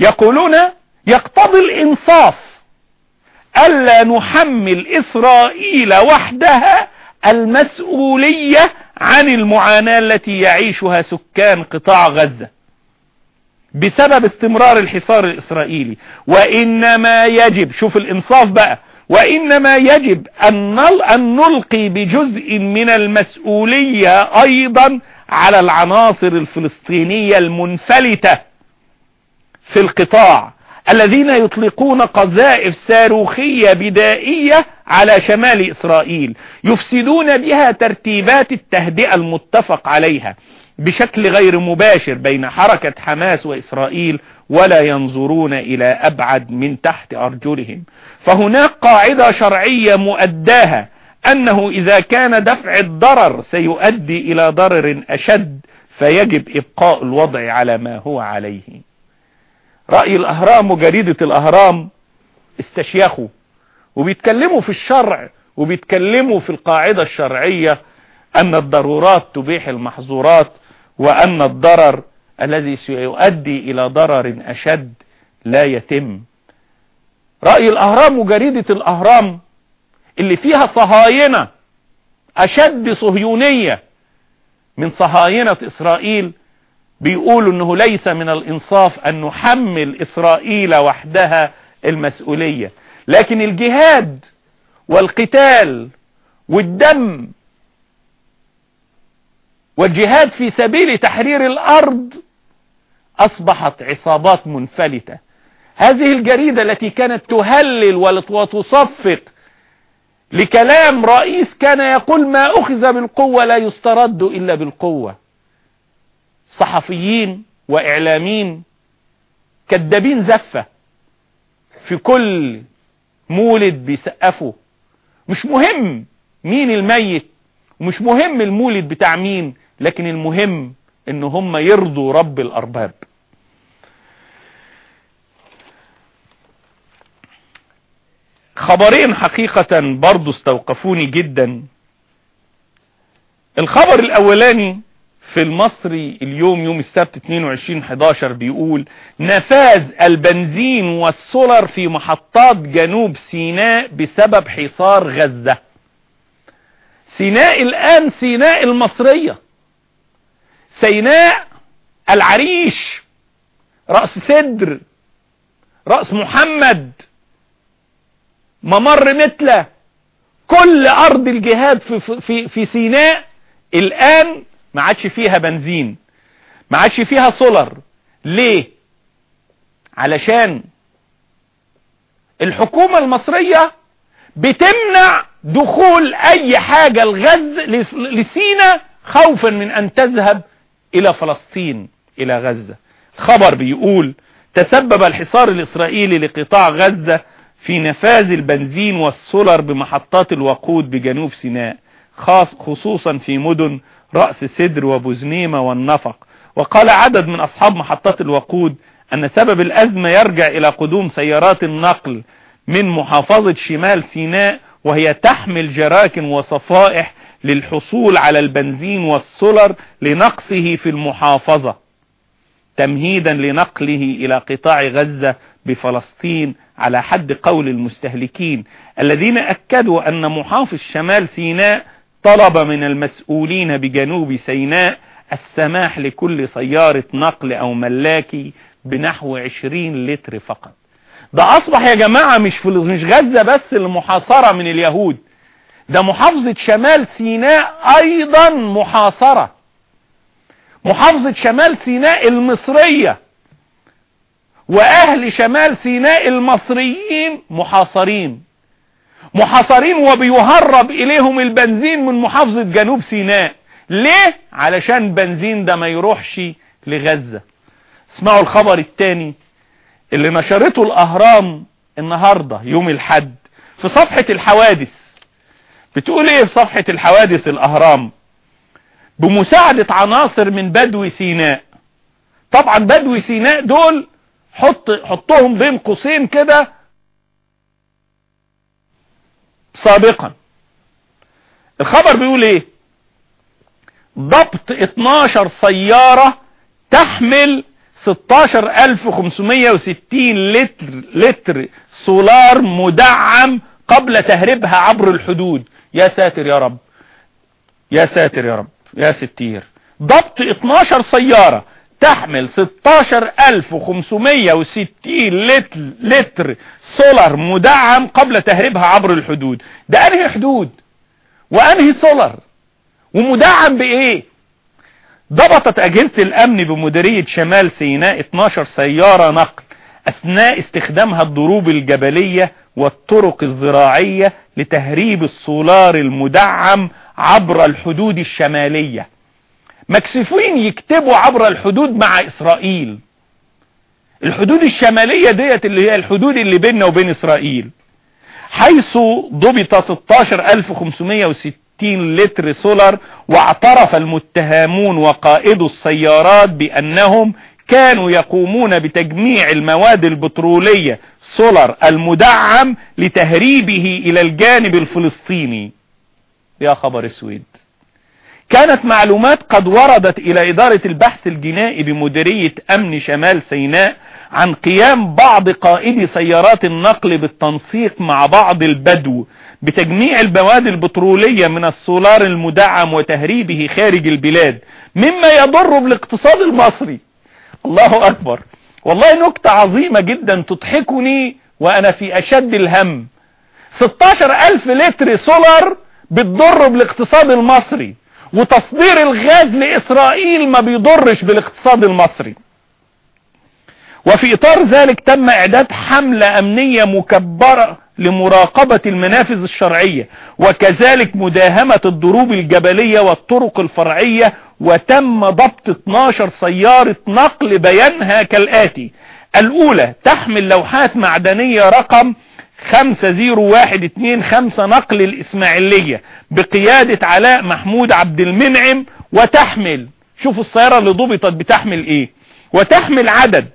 يقولون يقتضي الإنصاف ألا نحمل إسرائيل وحدها المسؤولية عن المعاناة التي يعيشها سكان قطاع غزة بسبب استمرار الحصار الإسرائيلي. وإنما يجب شوف الإنصاف بقى وإنما يجب أن نلقي بجزء من المسؤولية أيضا على العناصر الفلسطينية المنفلتة في القطاع. الذين يطلقون قذائف صاروخية بدائية على شمال إسرائيل يفسدون بها ترتيبات التهدئة المتفق عليها بشكل غير مباشر بين حركة حماس وإسرائيل ولا ينظرون إلى أبعد من تحت أرجلهم. فهناك قاعدة شرعية مؤداها أنه إذا كان دفع الضرر سيؤدي إلى ضرر أشد فيجب إبقاء الوضع على ما هو عليه. رأي الأهرام وجريدة الأهرام استشيخوا وبيتكلموا في الشرع وبيتكلموا في القاعدة الشرعية أن الضرورات تبيح المحظورات وأن الضرر الذي سيؤدي إلى ضرر أشد لا يتم. رأي الأهرام وجريدة الأهرام اللي فيها صهاينة أشد صهيونية من صهاينة إسرائيل بيقولوا إنه ليس من الإنصاف أن نحمل إسرائيل وحدها المسؤولية. لكن الجهاد والقتال والدم والجهاد في سبيل تحرير الأرض أصبحت عصابات منفلتة. هذه الجريدة التي كانت تهلل وتصفق لكلام رئيس كان يقول ما أخذ بالقوة لا يسترد إلا بالقوة. صحفيين واعلامين كدابين زفة في كل مولد بيسقفوا. مش مهم مين الميت ومش مهم المولد بتاع مين لكن المهم إن هم يرضوا رب الأرباب. خبرين حقيقة برضو استوقفوني جدا. الخبر الأولاني في المصري اليوم يوم السبت 22 11 بيقول نفاذ البنزين والسولر في محطات جنوب سيناء بسبب حصار غزة. سيناء الآن سيناء المصرية. سيناء العريش. رأس سدر. رأس محمد. ممر متلة. كل أرض الجهاد في, في, في سيناء الآن ما عادش فيها بنزين ما عادش فيها سولر ليه؟ علشان الحكومة المصرية بتمنع دخول أي حاجة الغز لسينا خوفا من أن تذهب إلى فلسطين إلى غزة. خبر بيقول تسبب الحصار الإسرائيلي لقطاع غزة في نفاذ البنزين والسولر بمحطات الوقود بجنوب سيناء خاص خصوصا في مدن رأس سدر وبوزنيمة والنفق. وقال عدد من أصحاب محطات الوقود أن سبب الأزمة يرجع إلى قدوم سيارات النقل من محافظة شمال سيناء وهي تحمل جراكن وصفائح للحصول على البنزين والسولر لنقصه في المحافظة تمهيدا لنقله إلى قطاع غزة بفلسطين على حد قول المستهلكين. الذين أكدوا أن محافظ شمال سيناء طلب من المسؤولين بجنوب سيناء السماح لكل سيارة نقل أو ملاكي بنحو 20 لتر فقط. ده أصبح يا جماعة مش مش غزة بس المحاصرة من اليهود. ده محافظة شمال سيناء أيضا محاصرة. محافظة شمال سيناء المصرية وأهل شمال سيناء المصريين محاصرين. محاصرين وبيهرب إليهم البنزين من محافظة جنوب سيناء. ليه؟ علشان بنزين ده ما يروحش لغزة. اسمعوا الخبر التاني اللي نشرته الأهرام النهاردة يوم الحد في صفحة الحوادث. بتقول إيه في صفحة الحوادث الأهرام؟ بمساعدة عناصر من بدو سيناء. طبعا بدو سيناء دول حط حطهم بين قوسين كده سابقا. الخبر بيقول إيه؟ ضبط 12 سيارة تحمل 16560 لتر لتر سولار مدعم قبل تهريبها عبر الحدود. يا ساتر يا رب. يا ساتر يا رب. يا ستير. ضبط 12 سيارة تحمل 16560 لتر, سولار مدعم قبل تهريبها عبر الحدود. ده أنهي حدود؟ وأنهي سولار؟ ومدعم بإيه؟ ضبطت أجهزة الأمن بمديرية شمال سيناء 12 سيارة نقل أثناء استخدامها الدروب الجبلية والطرق الزراعية لتهريب السولار المدعم عبر الحدود الشمالية. مكسفين يكتبوا عبر الحدود مع إسرائيل. الحدود الشمالية ديت اللي هي الحدود اللي بيننا وبين إسرائيل. حيث ضبط 16560 لتر سولار واعترف المتهمون وقائد السيارات بأنهم كانوا يقومون بتجميع المواد البترولية سولار المدعم لتهريبه إلى الجانب الفلسطيني. يا خبر أسود. كانت معلومات قد وردت إلى إدارة البحث الجنائي بمديرية أمن شمال سيناء عن قيام بعض قائدي سيارات النقل بالتنسيق مع بعض البدو بتجميع المواد البترولية من السولار المدعم وتهريبه خارج البلاد مما يضر بالاقتصاد المصري. الله أكبر. والله نكتة عظيمة جدا تضحكني وأنا في أشد الهم. 16 ألف لتر سولار بتضر بالاقتصاد المصري. وتصدير الغاز لإسرائيل ما بيضرش بالاقتصاد المصري. وفي إطار ذلك تم إعداد حملة أمنية مكبرة لمراقبة المنافذ الشرعية وكذلك مداهمة الضروب الجبلية والطرق الفرعية وتم ضبط 12 سيارة نقل بيانها كالآتي. الأولى تحمل لوحات معدنية رقم 50125 نقل الإسماعيلية بقيادة علاء محمود عبد المنعم وتحمل شوفوا السيارة اللي ضبطت بتحمل إيه؟ وتحمل عدد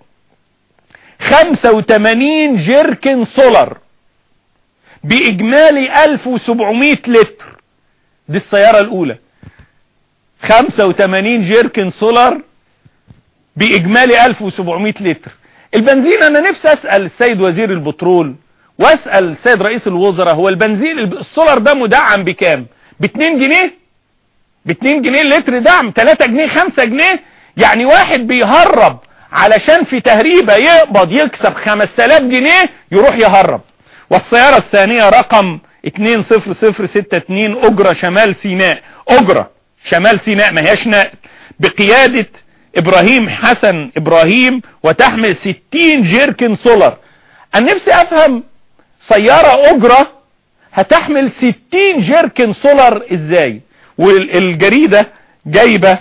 85 جيركن سولار بإجمالي 1700 لتر. دي السيارة الأولى. 85 جيركن سولار بإجمالي 1700 لتر. البنزين أنا نفسي أسأل السيد وزير البترول واسأل السيد رئيس الوزراء هو البنزين السولار ده مدعم بكام؟ ب 2 جنيه؟ ب 2 جنيه اللتر دعم 3 جنيه 5 جنيه؟ يعني واحد بيهرب علشان في تهريبة يقبض يكسب 5000 جنيه يروح يهرب. والسيارة الثانية رقم 20062 أجرة شمال سيناء. أجرة شمال سيناء ما هياش نقل. بقيادة إبراهيم حسن إبراهيم وتحمل 60 جيركن سولار. أنا نفسي أفهم سيارة أجرة هتحمل 60 جيركن سولار إزاي؟ والجريدة جايبة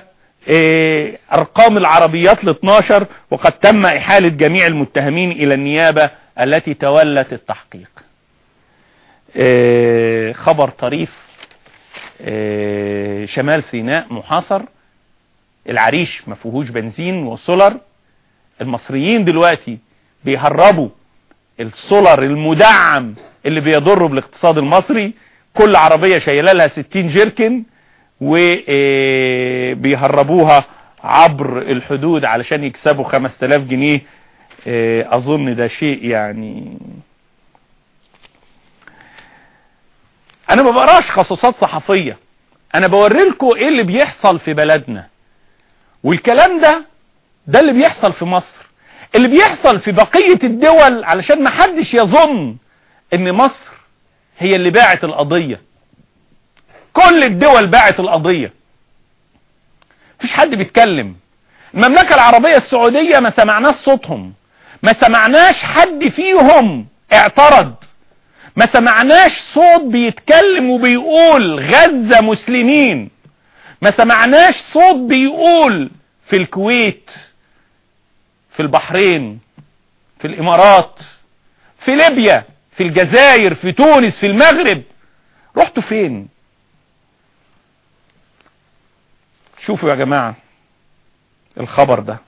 إيه أرقام العربيات ل 12 وقد تم إحالة جميع المتهمين إلى النيابة التي تولت التحقيق. إيه خبر طريف إيه شمال سيناء محاصر العريش ما فيهوش بنزين وسولر المصريين دلوقتي بيهربوا السولر المدعم اللي بيضر بالاقتصاد المصري كل عربية شايلة لها 60 جيركن وبيهربوها عبر الحدود علشان يكسبوا 5000 جنيه. أظن ده شيء يعني. أنا ما بقراش خصوصات صحفية. أنا بوري لكم إيه اللي بيحصل في بلدنا. والكلام ده ده اللي بيحصل في مصر. اللي بيحصل في بقية الدول علشان ما حدش يظن إن مصر هي اللي باعت القضية. كل الدول باعت القضية. مفيش حد بيتكلم. المملكة العربية السعودية ما سمعناش صوتهم. ما سمعناش حد فيهم اعترض. ما سمعناش صوت بيتكلم وبيقول غزة مسلمين. ما سمعناش صوت بيقول في الكويت. في البحرين في الإمارات في ليبيا في الجزائر في تونس في المغرب. رحتوا فين؟ شوفوا يا جماعة الخبر ده.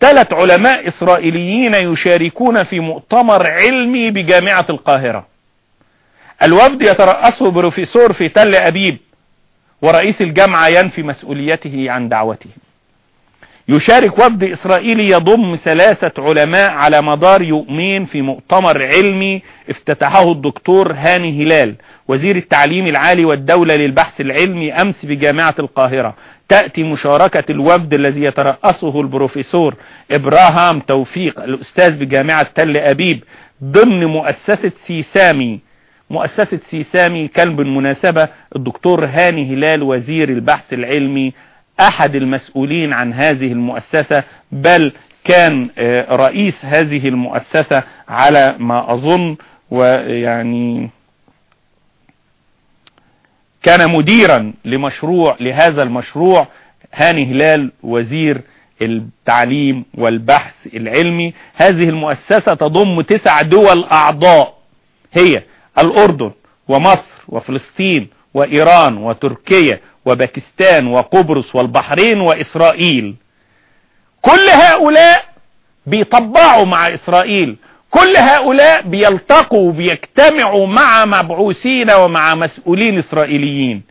ثلاث علماء إسرائيليين يشاركون في مؤتمر علمي بجامعة القاهرة. الوفد يترأسه بروفيسور في تل أبيب ورئيس الجامعة ينفي مسؤوليته عن دعوته. يشارك وفد إسرائيلي يضم ثلاثة علماء على مدار يومين في مؤتمر علمي افتتحه الدكتور هاني هلال وزير التعليم العالي والدولة للبحث العلمي أمس بجامعة القاهرة. تأتي مشاركة الوفد الذي يترأسه البروفيسور إبراهام توفيق الأستاذ بجامعة تل أبيب ضمن مؤسسة سيسامي. مؤسسة سيسامي كان بالمناسبة الدكتور هاني هلال وزير البحث العلمي أحد المسؤولين عن هذه المؤسسة بل كان رئيس هذه المؤسسة على ما أظن ويعني كان مديرا لمشروع لهذا المشروع هاني هلال وزير التعليم والبحث العلمي. هذه المؤسسة تضم تسع دول أعضاء هي الأردن ومصر وفلسطين وإيران وتركيا وباكستان وقبرص والبحرين وإسرائيل. كل هؤلاء بيطبعوا مع إسرائيل. كل هؤلاء بيلتقوا وبيجتمعوا مع مبعوثين ومع مسؤولين إسرائيليين.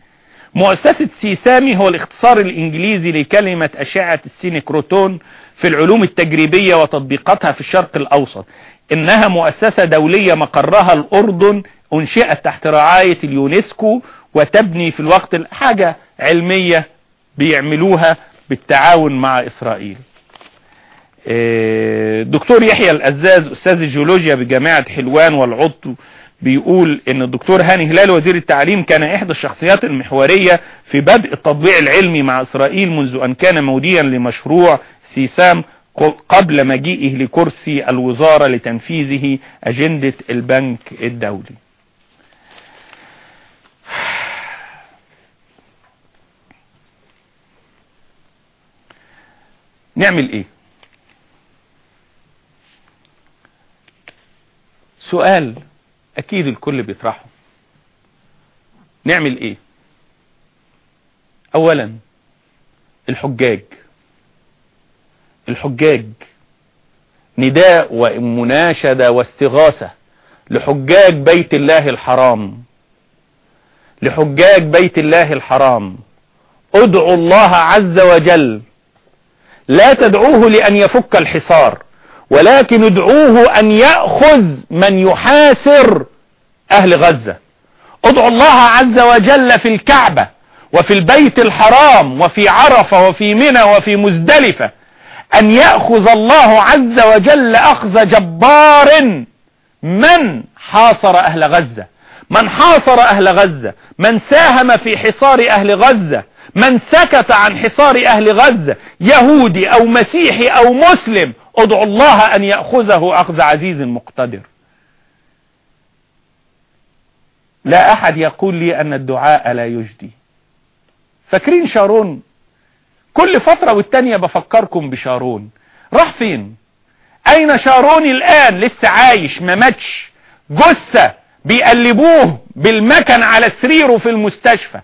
مؤسسة سيسامي هو الاختصار الإنجليزي لكلمة أشعة السينكروتون في العلوم التجريبية وتطبيقاتها في الشرق الأوسط. إنها مؤسسة دولية مقرها الأردن أنشئت تحت رعاية اليونسكو وتبني في الوقت حاجة علمية بيعملوها بالتعاون مع إسرائيل. دكتور يحيى القزاز أستاذ الجيولوجيا بجامعة حلوان والعضو بيقول إن الدكتور هاني هلال وزير التعليم كان إحدى الشخصيات المحورية في بدء التطبيع العلمي مع إسرائيل منذ أن كان موديا لمشروع سيسام قبل مجيئه لكرسي الوزارة لتنفيذه أجندة البنك الدولي. نعمل إيه؟ سؤال أكيد الكل بيطرحه. نعمل إيه؟ اولا الحجاج. الحجاج نداء ومناشدة واستغاثة. لحجاج بيت الله الحرام. لحجاج بيت الله الحرام. ادعوا الله عز وجل لا تدعوه لأن يفك الحصار ولكن ادعوه أن يأخذ من يحاسر أهل غزة. ادعوا الله عز وجل في الكعبة وفي البيت الحرام وفي عرفة وفي منى وفي مزدلفة أن يأخذ الله عز وجل أخذ جبار من حاصر أهل غزة من حاصر أهل غزة من ساهم في حصار أهل غزة من سكت عن حصار أهل غزة يهودي أو مسيحي أو مسلم ادعوا الله أن يأخذه أخذ عزيز مقتدر. لا أحد يقول لي أن الدعاء لا يجدي. فاكرين شارون؟ كل فترة والتانية بفكركم بشارون. راح فين؟ أين شارون الآن؟ لسه عايش ما ماتش. جثة بيقلبوه بالمكن على سريره في المستشفى.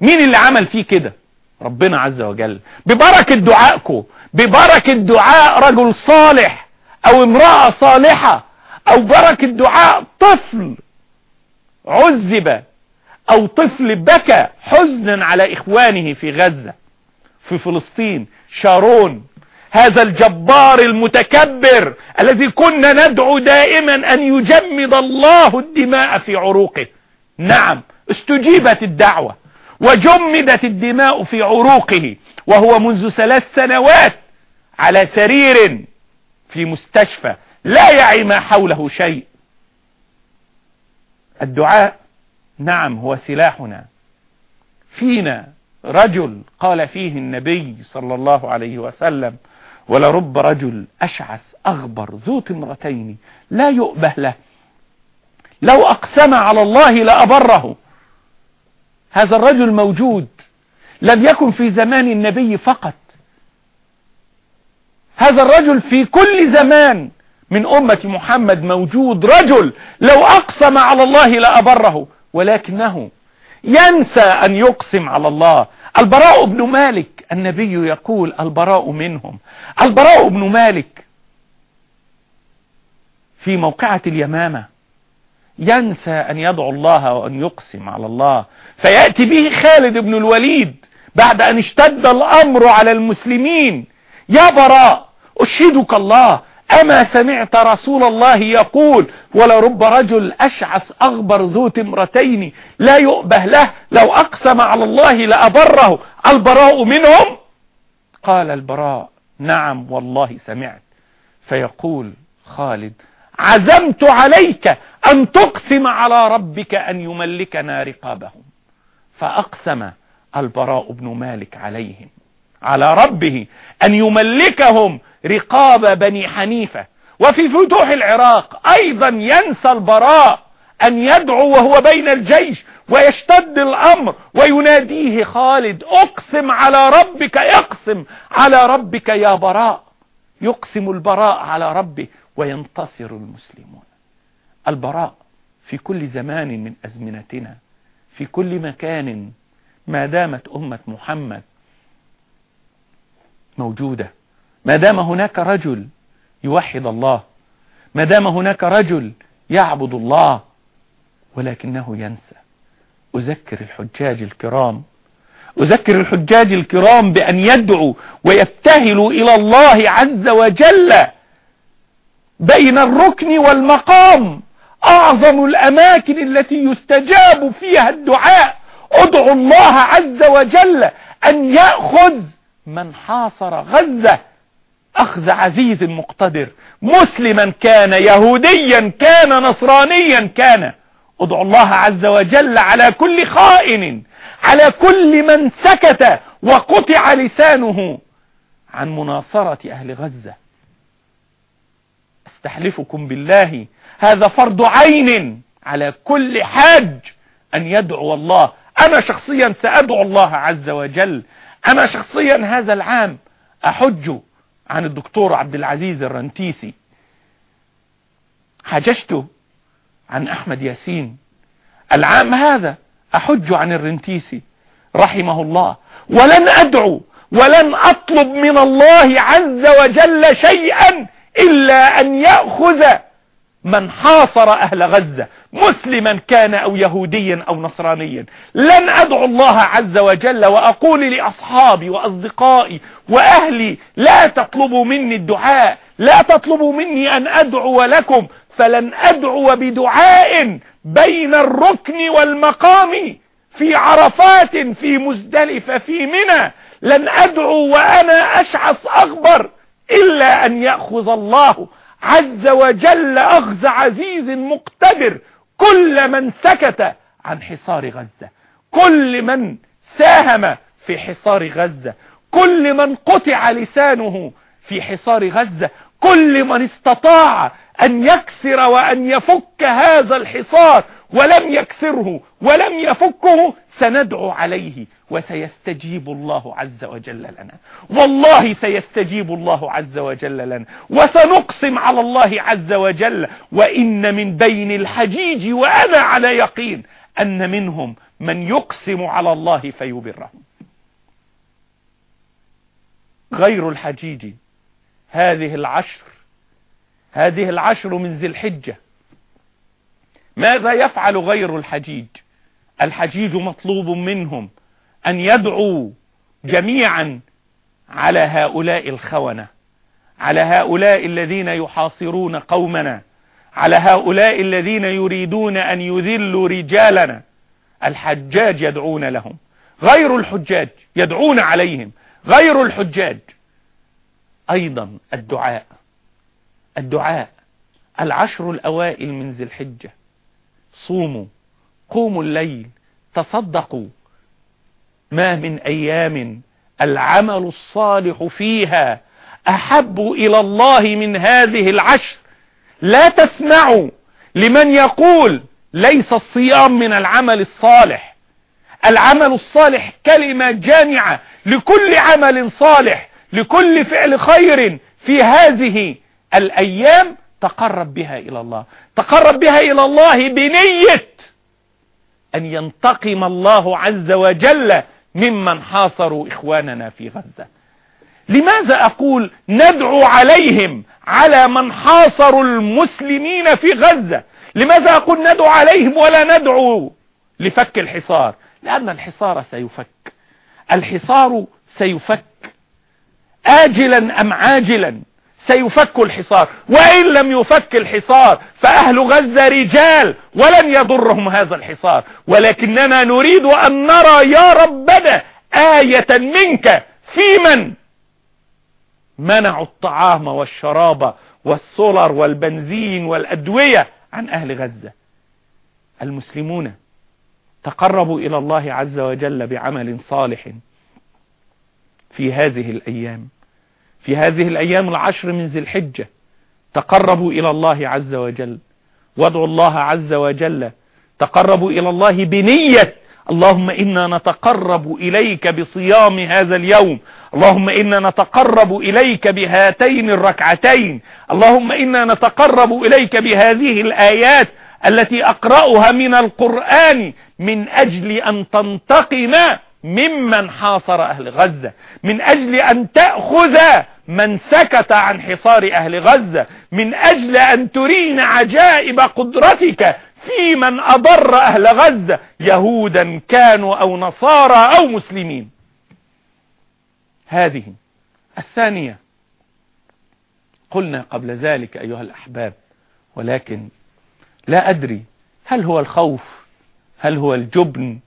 مين اللي عمل فيه كده؟ ربنا عز وجل. ببركة دعائكم ببركة دعاء رجل صالح أو امرأة صالحة أو بركة دعاء طفل عذب أو طفل بكى حزنا على إخوانه في غزة في فلسطين شارون هذا الجبار المتكبر الذي كنا ندعو دائما أن يجمد الله الدماء في عروقه. نعم استجيبت الدعوة. وجمدت الدماء في عروقه وهو منذ ثلاث سنوات على سرير في مستشفى لا يعي ما حوله شيء. الدعاء نعم هو سلاحنا. فينا رجل قال فيه النبي صلى الله عليه وسلم ولرب رجل أشعث أغبر ذو تمرتين لا يؤبه له. لو أقسم على الله لأبره هذا الرجل موجود لم يكن في زمان النبي فقط. هذا الرجل في كل زمان من أمة محمد موجود رجل لو أقسم على الله لأبره ولكنه ينسى أن يقسم على الله. البراء بن مالك النبي يقول البراء منهم. البراء بن مالك في موقعة اليمامة ينسى أن يدعو الله وأن يقسم على الله. فيأتي به خالد بن الوليد بعد أن اشتد الأمر على المسلمين. يا براء أشهدك الله. أما سمعت رسول الله يقول ولرب رجل أشعث أغبر ذو تمرتين لا يؤبه له لو أقسم على الله لأبره. البراء منهم؟ قال البراء نعم والله سمعت. فيقول خالد عزمت عليك أن تقسم على ربك أن يملكنا رقابهم. فأقسم البراء بن مالك عليهم على ربه أن يملكهم رقاب بني حنيفة. وفي فتوح العراق أيضا ينسى البراء أن يدعو وهو بين الجيش ويشتد الأمر ويناديه خالد أقسم على ربك اقسم على ربك يا براء. يقسم البراء على ربه وينتصر المسلمون. البراء في كل زمان من أزمنتنا في كل مكان ما دامت أمة محمد موجودة. ما دام هناك رجل يوحد الله ما دام هناك رجل يعبد الله ولكنه ينسى. أذكر الحجاج الكرام أذكر الحجاج الكرام بأن يدعوا ويبتهلوا إلى الله عز وجل. بين الركن والمقام. أعظم الأماكن التي يستجاب فيها الدعاء ادعوا الله عز وجل أن يأخذ من حاصر غزة. أخذ عزيز مقتدر مسلما كان يهوديا كان نصرانيا كان. ادعوا الله عز وجل على كل خائن على كل من سكت وقطع لسانه عن مناصرة أهل غزة. استحلفكم بالله. هذا فرض عين على كل حاج أن يدعو الله. أنا شخصيا سأدعو الله عز وجل. أنا شخصيا هذا العام أحج عن الدكتور عبد العزيز الرنتيسي. حججت عن أحمد ياسين. العام هذا أحج عن الرنتيسي رحمه الله. ولن أدعو ولن أطلب من الله عز وجل شيئا إلا أن يأخذ من حاصر أهل غزة مسلما كان أو يهوديا أو نصرانيا. لن أدعو الله عز وجل وأقول لأصحابي وأصدقائي وأهلي لا تطلبوا مني الدعاء لا تطلبوا مني أن أدعو لكم فلن أدعو بدعاء بين الركن والمقام في عرفات في مزدلفة في منى. لن أدعو وأنا أشعث أغبر. إلا أن يأخذ الله عز وجل أخذ عزيز مقتدر كل من سكت عن حصار غزة. كل من ساهم في حصار غزة. كل من قطع لسانه في حصار غزة. كل من استطاع أن يكسر وأن يفك هذا الحصار ولم يكسره ولم يفكه سندعو عليه وسيستجيب الله عز وجل لنا. والله سيستجيب الله عز وجل لنا. وسنقسم على الله عز وجل. وإن من بين الحجيج وأنا على يقين أن منهم من يقسم على الله فيبرهم غير الحجيج. هذه العشر. هذه العشر من ذي الحجة. ماذا يفعل غير الحجيج؟ الحجيج مطلوب منهم أن يدعوا جميعا على هؤلاء الخونة على هؤلاء الذين يحاصرون قومنا على هؤلاء الذين يريدون أن يذلوا رجالنا. الحجاج يدعون لهم غير الحجاج يدعون عليهم غير الحجاج. أيضا الدعاء الدعاء العشر الأوائل من ذي الحجة صوموا. قوموا الليل تصدقوا ما من أيام العمل الصالح فيها أحب إلى الله من هذه العشر. لا تسمعوا لمن يقول ليس الصيام من العمل الصالح. العمل الصالح كلمة جامعة لكل عمل صالح لكل فعل خير في هذه الأيام تقرب بها إلى الله. تقرب بها إلى الله بنية أن ينتقم الله عز وجل ممن حاصروا إخواننا في غزة. لماذا أقول ندعو عليهم على من حاصروا المسلمين في غزة؟ لماذا أقول ندعو عليهم ولا ندعو لفك الحصار؟ لأن الحصار سيفك. الحصار سيفك. آجلا أم عاجلا؟ سيفك الحصار. وإن لم يفك الحصار فأهل غزة رجال ولن يضرهم هذا الحصار. ولكننا نريد أن نرى يا ربنا آية منك في من؟ منعوا الطعام والشراب والسولر والبنزين والأدوية عن أهل غزة. المسلمون تقربوا إلى الله عز وجل بعمل صالح في هذه الأيام. في هذه الأيام العشر من ذي الحجة تقربوا إلى الله عز وجل. وادعوا الله عز وجل. تقربوا إلى الله بنية. اللهم إنا نتقرب إليك بصيام هذا اليوم. اللهم إنا نتقرب إليك بهاتين الركعتين. اللهم إنا نتقرب إليك بهذه الآيات التي أقرأها من القرآن من أجل أن تنتقم ممن حاصر أهل غزة من أجل أن تأخذ من سكت عن حصار أهل غزة من أجل أن ترين عجائب قدرتك في من أضر أهل غزة يهودا كانوا أو نصارى أو مسلمين. هذه الثانية. قلنا قبل ذلك أيها الأحباب ولكن لا أدري هل هو الخوف هل هو الجبن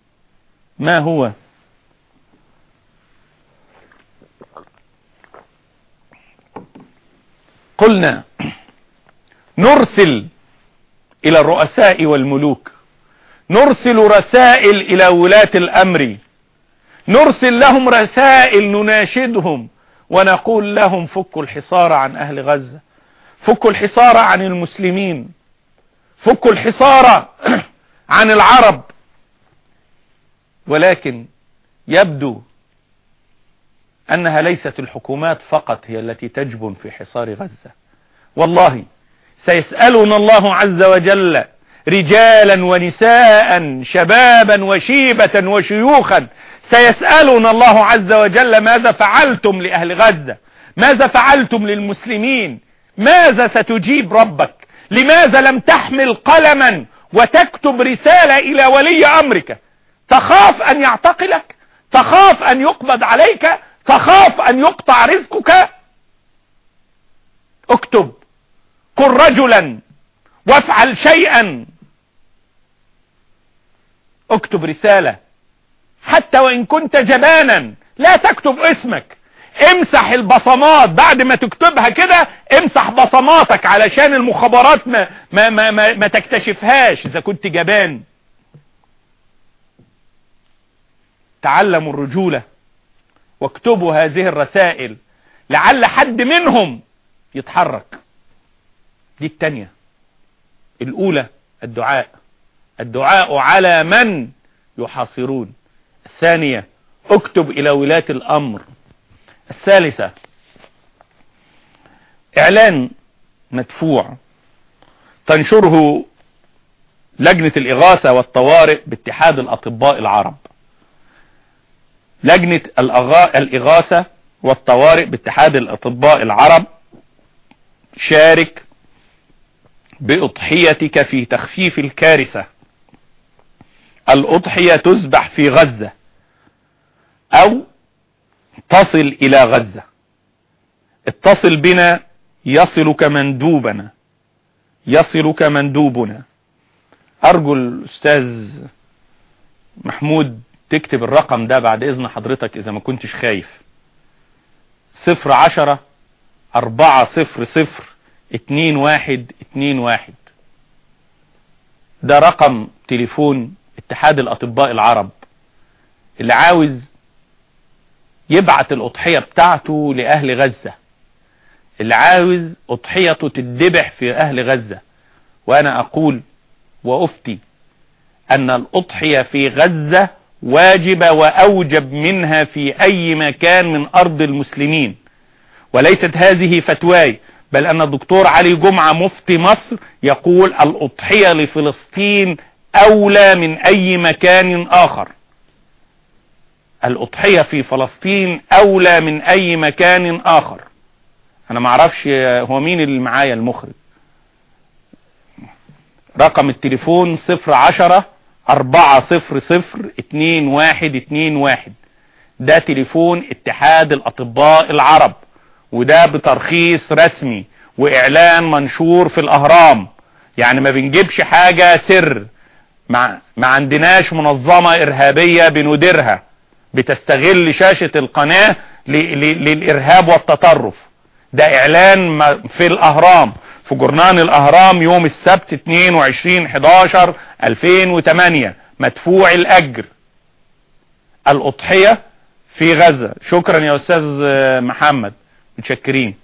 ما هو؟ قلنا نرسل إلى الرؤساء والملوك. نرسل رسائل إلى ولاة الأمر. نرسل لهم رسائل نناشدهم ونقول لهم فكوا الحصار عن أهل غزة. فكوا الحصار عن المسلمين. فكوا الحصار عن العرب. ولكن يبدو أنها ليست الحكومات فقط هي التي تجبن في حصار غزة. والله سيسألنا الله عز وجل رجالا ونساء شبابا وشيبة وشيوخا. سيسألنا الله عز وجل ماذا فعلتم لأهل غزة؟ ماذا فعلتم للمسلمين؟ ماذا ستجيب ربك؟ لماذا لم تحمل قلما وتكتب رسالة إلى ولي أمرك؟ تخاف أن يعتقلك؟ تخاف أن يقبض عليك؟ تخاف أن يقطع رزقك. اكتب. كن رجلا. وافعل شيئا. اكتب رسالة. حتى وإن كنت جبانا. لا تكتب اسمك. امسح البصمات. بعد ما تكتبها كده امسح بصماتك علشان المخابرات ما, ما, ما, ما, ما تكتشفهاش إذا كنت جبان. تعلموا الرجولة. واكتبوا هذه الرسائل لعل حد منهم يتحرك. دي التانية. الأولى الدعاء. الدعاء على من يحاصرون. الثانية اكتب إلى ولاة الأمر. الثالثة إعلان مدفوع. تنشره لجنة الإغاثة والطوارئ باتحاد الأطباء العرب. لجنة الإغاثة والطوارئ باتحاد الأطباء العرب. شارك بأضحيتك في تخفيف الكارثة. الأضحية تذبح في غزة أو تصل إلى غزة. اتصل بنا يصلك مندوبنا. يصلك مندوبنا. أرجو الأستاذ محمود تكتب الرقم ده بعد إذن حضرتك إذا ما كنتش خايف. صفر عشرة أربعة صفر صفر اتنين واحد اتنين واحد. ده رقم تليفون اتحاد الأطباء العرب. اللي عاوز يبعت الأضحية بتاعته لأهل غزة. اللي عاوز أضحيته تدبح في أهل غزة. وأنا أقول وأفتي أن الأضحية في غزة واجبة وأوجب منها في أي مكان من أرض المسلمين. وليست هذه فتواي بل أن الدكتور علي جمعة مفتي مصر يقول الأضحية لفلسطين أولى من أي مكان آخر. الأضحية في فلسطين أولى من أي مكان آخر. أنا معرفش هو مين اللي معايا المخرج. رقم التليفون صفر عشرة أربعة صفر صفر اتنين واحد اتنين واحد. ده تليفون اتحاد الأطباء العرب وده بترخيص رسمي وإعلان منشور في الأهرام. يعني ما بنجيبش حاجة سر ما, عندناش منظمة إرهابية بنديرها بتستغل شاشة القناة للإرهاب والتطرف. ده إعلان في الأهرام. في جرنان الأهرام يوم السبت 22 11 2008 مدفوع الأجر. الأضحية في غزة. شكرا يا أستاذ محمد. متشكرين.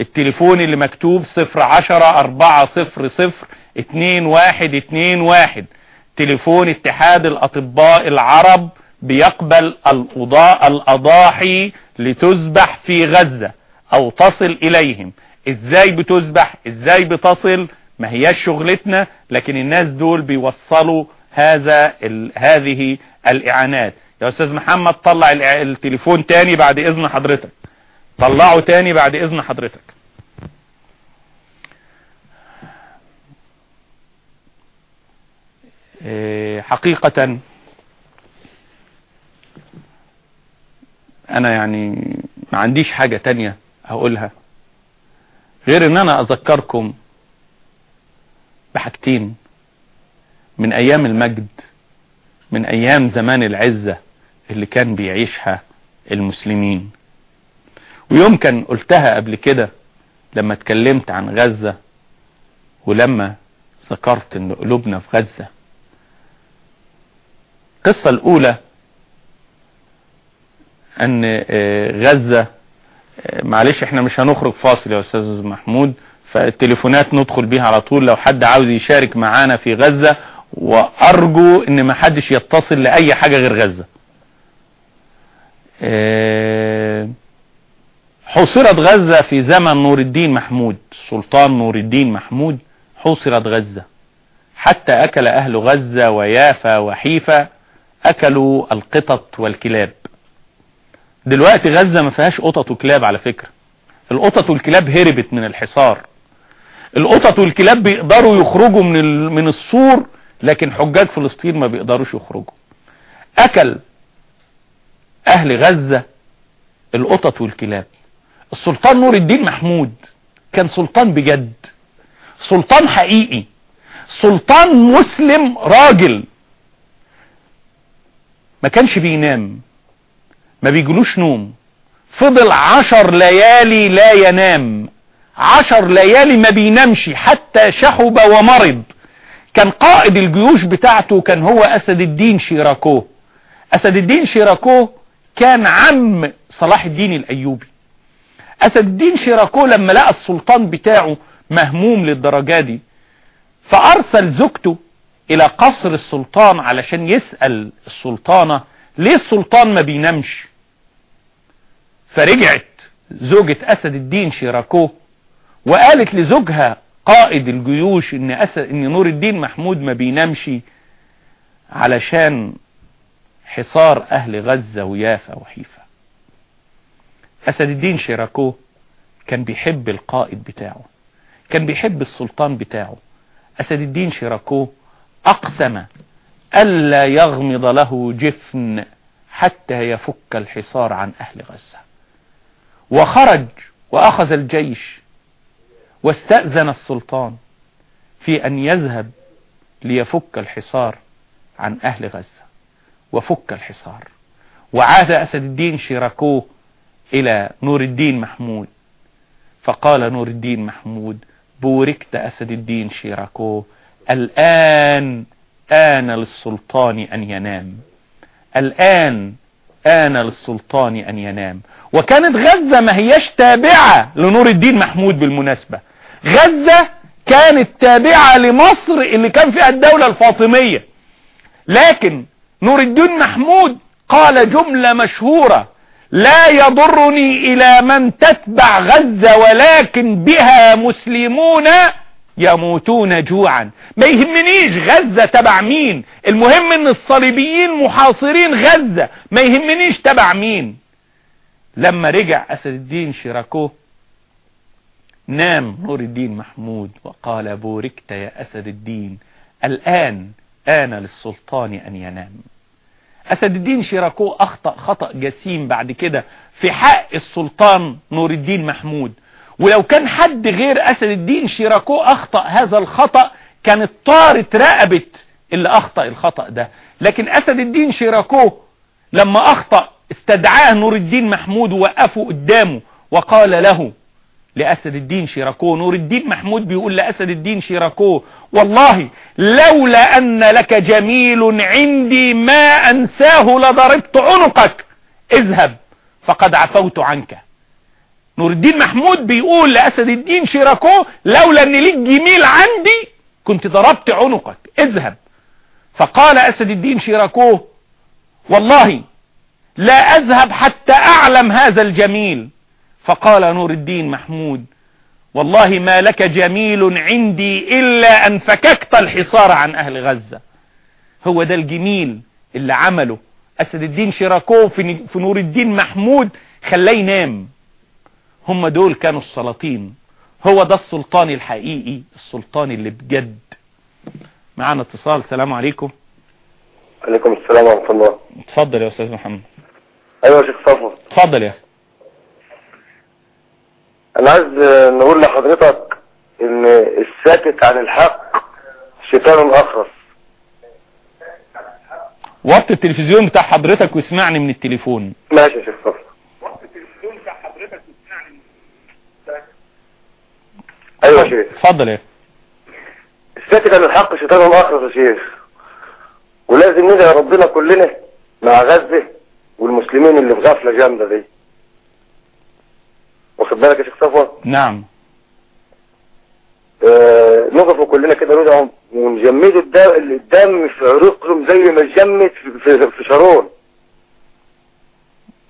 التليفون اللي مكتوب صفر عشرة أربعة صفر صفر اتنين واحد اتنين واحد. تليفون اتحاد الأطباء العرب بيقبل الأضاحي لتذبح في غزة أو تصل إليهم. إزاي بتذبح إزاي بتصل ما هياش شغلتنا لكن الناس دول بيوصلوا هذا ال... هذه الإعانات. يا أستاذ محمد طلع التليفون تاني بعد إذن حضرتك. طلعه تاني بعد إذن حضرتك. حقيقة أنا يعني ما عنديش حاجة تانية هقولها. غير إن أنا أذكركم بحاجتين. من أيام المجد من أيام زمان العزة اللي كان بيعيشها المسلمين. ويمكن قلتها قبل كده لما اتكلمت عن غزة ولما ذكرت إن قلوبنا في غزة. القصة الأولى إن غزة معلش إحنا مش هنخرج فاصل يا أستاذ محمود فالتليفونات ندخل بيها على طول. لو حد عاوز يشارك معانا في غزة وأرجو إن ما حدش يتصل لأي حاجة غير غزة. حصرت غزة في زمن نور الدين محمود سلطان نور الدين محمود حصرت غزة. حتى أكل أهل غزة ويافا وحيفا أكلوا القطط والكلاب. دلوقتي غزة ما فيهاش قطط وكلاب على فكرة. القطط والكلاب هربت من الحصار. القطط والكلاب بيقدروا يخرجوا من من السور لكن حجاج فلسطين ما بيقدروش يخرجوا. أكل أهل غزة القطط والكلاب. السلطان نور الدين محمود كان سلطان بجد. سلطان حقيقي. سلطان مسلم راجل. ما كانش بينام. ما بيجلوش نوم. فضل عشر ليالي لا ينام. عشر ليالي ما بينامش حتى شحب ومرض. كان قائد الجيوش بتاعته كان هو أسد الدين شيركوه أسد الدين شيركوه كان عم صلاح الدين الأيوبي. أسد الدين شيركوه لما لقى السلطان بتاعه مهموم للدرجة دي فأرسل زوجته إلى قصر السلطان علشان يسأل السلطانة ليه السلطان ما بينامش. فرجعت زوجة أسد الدين شيركوه وقالت لزوجها قائد الجيوش إن, أسد إن نور الدين محمود ما بينامش علشان حصار أهل غزة ويافا وحيفا. أسد الدين شيركوه كان بيحب القائد بتاعه كان بيحب السلطان بتاعه. أسد الدين شيركوه أقسم ألا يغمض له جفن حتى يفك الحصار عن أهل غزة. وخرج وأخذ الجيش واستأذن السلطان في أن يذهب ليفك الحصار عن أهل غزة وفك الحصار. وعاد أسد الدين شيركوه إلى نور الدين محمود. فقال نور الدين محمود بوركت أسد الدين شيركوه الآن آن للسلطان أن ينام. الآن آن للسلطان أن ينام. وكانت غزة ما هيش تابعة لنور الدين محمود بالمناسبة. غزة كانت تابعة لمصر اللي كان فيها الدولة الفاطمية. لكن نور الدين محمود قال جملة مشهورة. لا يضرني إلى من تتبع غزة ولكن بها مسلمون يموتون جوعا. ما يهمنيش غزة تبع مين. المهم إن الصليبيين محاصرين غزة. ما يهمنيش تبع مين. لما رجع أسد الدين شيركوه نام نور الدين محمود وقال بوركت يا أسد الدين. الآن آن للسلطان أن ينام. أسد الدين شيركوه أخطأ خطأ جسيم بعد كده في حق السلطان نور الدين محمود. ولو كان حد غير أسد الدين شيركوه أخطأ هذا الخطأ كانت طارت رقبة اللي أخطأ الخطأ ده. لكن أسد الدين شيركوه لما أخطأ استدعاه نور الدين محمود ووقفه قدامه وقال له لأسد الدين شيركوه نور الدين محمود بيقول لأسد الدين شيركوه والله لولا أن لك جميل عندي ما أنساه لضربت عنقك اذهب فقد عفوت عنك. نور الدين محمود بيقول لأسد الدين شيراكو لولا أن ليك جميل عندي كنت ضربت عنقك. اذهب. فقال أسد الدين شيراكو والله لا أذهب حتى أعلم هذا الجميل. فقال نور الدين محمود والله ما لك جميل عندي إلا أن فككت الحصار عن أهل غزة. هو ده الجميل اللي عمله. أسد الدين شيراكو في نور الدين محمود خلاه ينام. هم دول كانوا السلاطين. هو ده السلطان الحقيقي السلطان اللي بجد. معانا اتصال السلام عليكم. عليكم السلام ورحمة الله. اتفضل يا أستاذ محمد. أيوه يا شيخ صفوة. اتفضل يا أخي. أنا عايز نقول لحضرتك إن الساكت عن الحق شيطان أخرس. وطي التلفزيون بتاع حضرتك واسمعني من التليفون. ماشي يا شيخ صفوة. أيوه يا شيخ. اتفضل يا عن الحق شيطان اخرس يا شيخ. ولازم ندعي ربنا كلنا مع غزة والمسلمين اللي في غفلة جامدة دي. واخد بالك يا شيخ صفوة؟ نعم. آه نقفوا كلنا كده ندعوا ونجمدوا الدم, الدم في عروقهم زي ما اتجمد في, في, في شارون.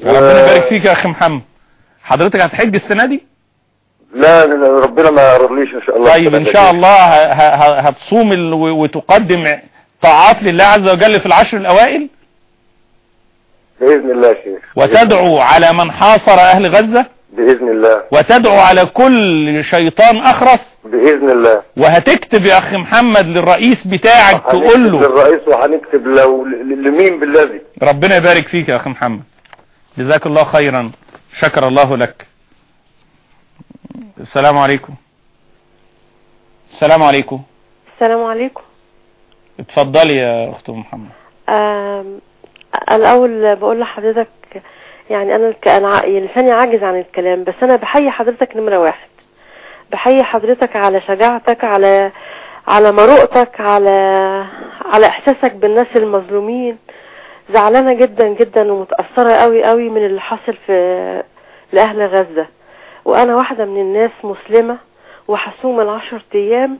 ربنا يبارك فيك يا أخي محمد. حضرتك هتحج السنة دي؟ لا ربنا ما يرضيش إن شاء الله. طيب إن شاء الله هتصوم وتقدم طاعات لله عز وجل في العشر الأوائل؟ بإذن الله يا شيخ. وتدعو على من حاصر أهل غزة؟ بإذن الله. وتدعو على كل شيطان أخرس؟ بإذن الله. وهتكتب يا أخي محمد للرئيس بتاعك تقول له للرئيس وهنكتب لو لمين بالذي. ربنا يبارك فيك يا أخي محمد. جزاك الله خيرا. شكر الله لك. السلام عليكم. السلام عليكم. السلام عليكم. اتفضلي يا أخت محمد. آم، الأول بقول لحضرتك يعني أنا ع- لساني عاجز عن الكلام بس أنا بحيي حضرتك نمرة واحد. بحيي حضرتك على شجاعتك على على مروءتك على على إحساسك بالناس المظلومين. زعلانة جدا جدا ومتأثرة قوي قوي من اللي حاصل في لأهل غزة. وأنا واحدة من الناس مسلمة وحسومة العشر أيام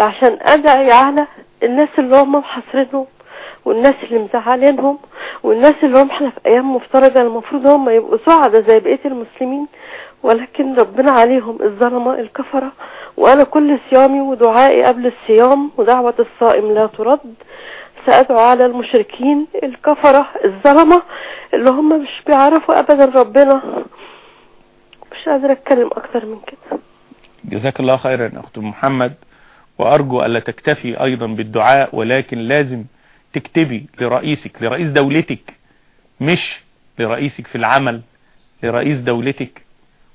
عشان أدعي على الناس اللي هم محاصرينهم والناس اللي مزعلينهم والناس اللي هم إحنا في أيام مفترضة المفروض هم يبقوا سعداء زي بقية المسلمين ولكن ربنا عليهم الظلمة الكفرة. وأنا كل صيامي ودعائي قبل الصيام ودعوة الصائم لا ترد. سأدعو على المشركين الكفرة الظلمة اللي هم مش بيعرفوا ابدا ربنا. مش قادرة أتكلم أكتر من كده. جزاك الله خيرا أخت محمد. وأرجو ألا تكتفي أيضا بالدعاء ولكن لازم تكتبي لرئيسك لرئيس دولتك مش لرئيسك في العمل لرئيس دولتك.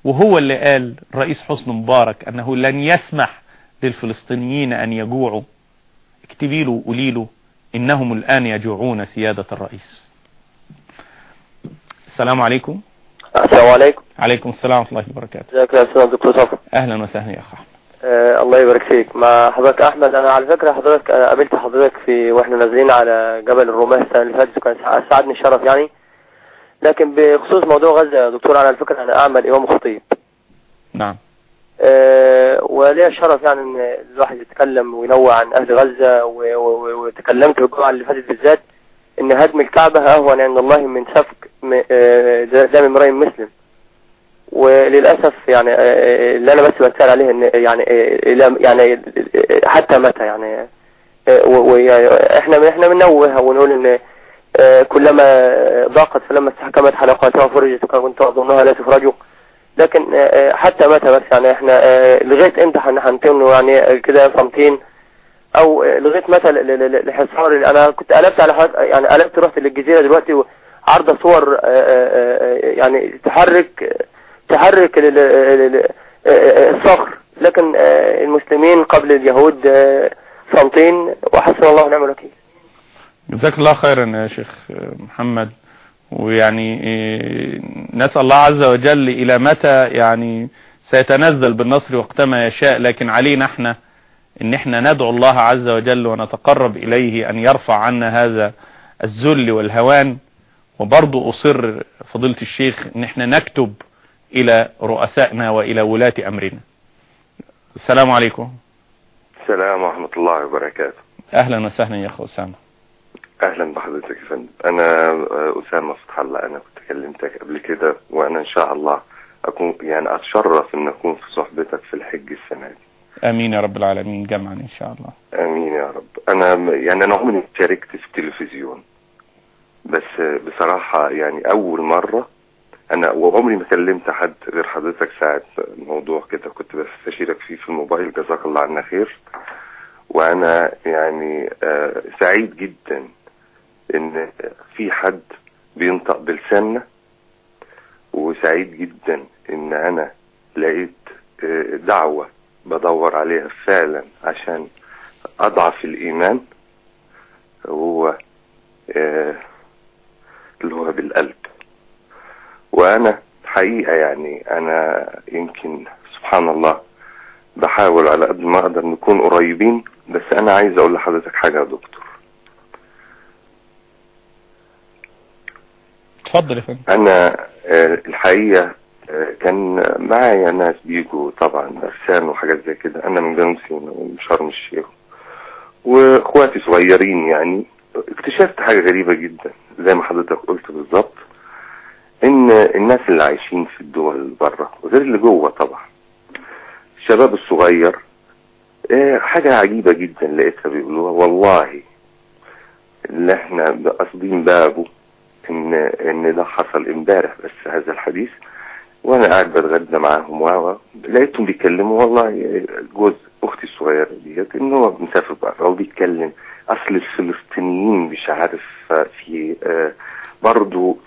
وهو اللي قال الرئيس حسن مبارك أنه لن يسمح للفلسطينيين أن يجوعوا. اكتبي له وقولي له إنهم الآن يجوعون سيادة الرئيس. السلام عليكم. السلام عليكم. عليكم السلام ورحمة الله وبركاته. ازيك يا أستاذ دكتور صفوة أهلا وسهلا يا اخ احمد آه الله يبارك فيك. مع حضرتك أحمد أنا على فكرة حضرتك أنا قابلت حضرتك في وإحنا نازلين على جبل الرماه السنة اللي فاتت وكان سع- ساعدني الشرف يعني. لكن بخصوص موضوع غزة يا دكتور أنا على فكرة أنا أعمل إمام خطيب. نعم. آه وليا الشرف يعني إن الواحد يتكلم وينوع عن أهل غزة وتكلمت الجمعه اللي فاتت بالذات. إن هدم الكعبة اهون عند الله من سفك آه، دم امرئ مسلم. وللأسف يعني آه، اللي أنا بس بسال عليه إن يعني آه، يعني آه، حتى متى يعني آه، و- ويعني إحنا بننوه ونقول إن آه، كلما ضاقت فلما استحكمت حلقاتها فرجت وكنت أظنها لا تفرج. لكن آه، حتى متى بس يعني إحنا آه، لغاية إمتى هن- هنتمنوا يعني كده صمتين أو ال- ال- الحصار أنا كنت قلبت على يعني قلبت رحت للجزيرة دلوقتي عارضة صور آه، آه، آه، يعني تحرك تحرك ال- ال- ال- الصخر. لكن المسلمين قبل اليهود صمتين وحسن الله ونعم الوكيل. جزاك الله خيرا يا شيخ محمد. ويعني نسأل الله عز وجل إلى متى يعني سيتنزل بالنصر وقتما يشاء. لكن علينا إحنا إن إحنا ندعو الله عز وجل ونتقرب إليه أن يرفع عنا هذا الذل والهوان. وبرضو أصر فضيلة الشيخ إن إحنا نكتب إلى رؤسائنا وإلى ولاة أمرنا. السلام عليكم. السلام ورحمة الله وبركاته. أهلا وسهلا يا أخو أسامة. أهلا بحضرتك يا فندم. أنا آه، أسامة فتح الله أنا كنت كلمتك قبل كده وأنا إن شاء الله أكون يعني أتشرف إن أكون في صحبتك في الحج السنة دي. آمين يا رب العالمين جمعا إن شاء الله. آمين يا رب. أنا م- يعني أنا عمري شاركت في التلفزيون. بس بصراحة يعني أول مرة أنا وعمري ما كلمت حد غير حضرتك ساعة موضوع كده. كنت بستشيرك فيه في الموبايل. جزاك الله عنا خير. وأنا يعني آه، سعيد جدا إن في حد بينطق بلساننا. وسعيد جدا إن أنا لقيت آه، دعوة بدور عليها فعلا عشان أضعف الإيمان هو آه، اللي هو بالقلب. وأنا حقيقة يعني أنا يمكن سبحان الله بحاول على قد ما أقدر نكون قريبين بس أنا عايز أقول لحضرتك حاجة يا دكتور. اتفضل يا فندم. أنا آه، الحقيقة آه، كان معايا ناس بيجوا طبعا ارسان وحاجات زي كده. أنا من جنوب سيناء ومن شرم الشيخ. وإخواتي صغيرين يعني. اكتشفت حاجة غريبة جدا زي ما حضرتك قلت بالظبط إن الناس اللي عايشين في الدول بره وغير اللي جوه طبعا. الشباب الصغير آه، حاجة عجيبة جدا لقيتها بيقولوها. والله اللي إحنا قاصدين بابه إن إن ده حصل إمبارح بس هذا الحديث وأنا قاعد بتغدى معاهم و لقيتهم بيتكلموا والله جوز أختي الصغيرة ديت إن هو مسافر بره وبيتكلم أصل الفلسطينيين مش عارف في آه، برضو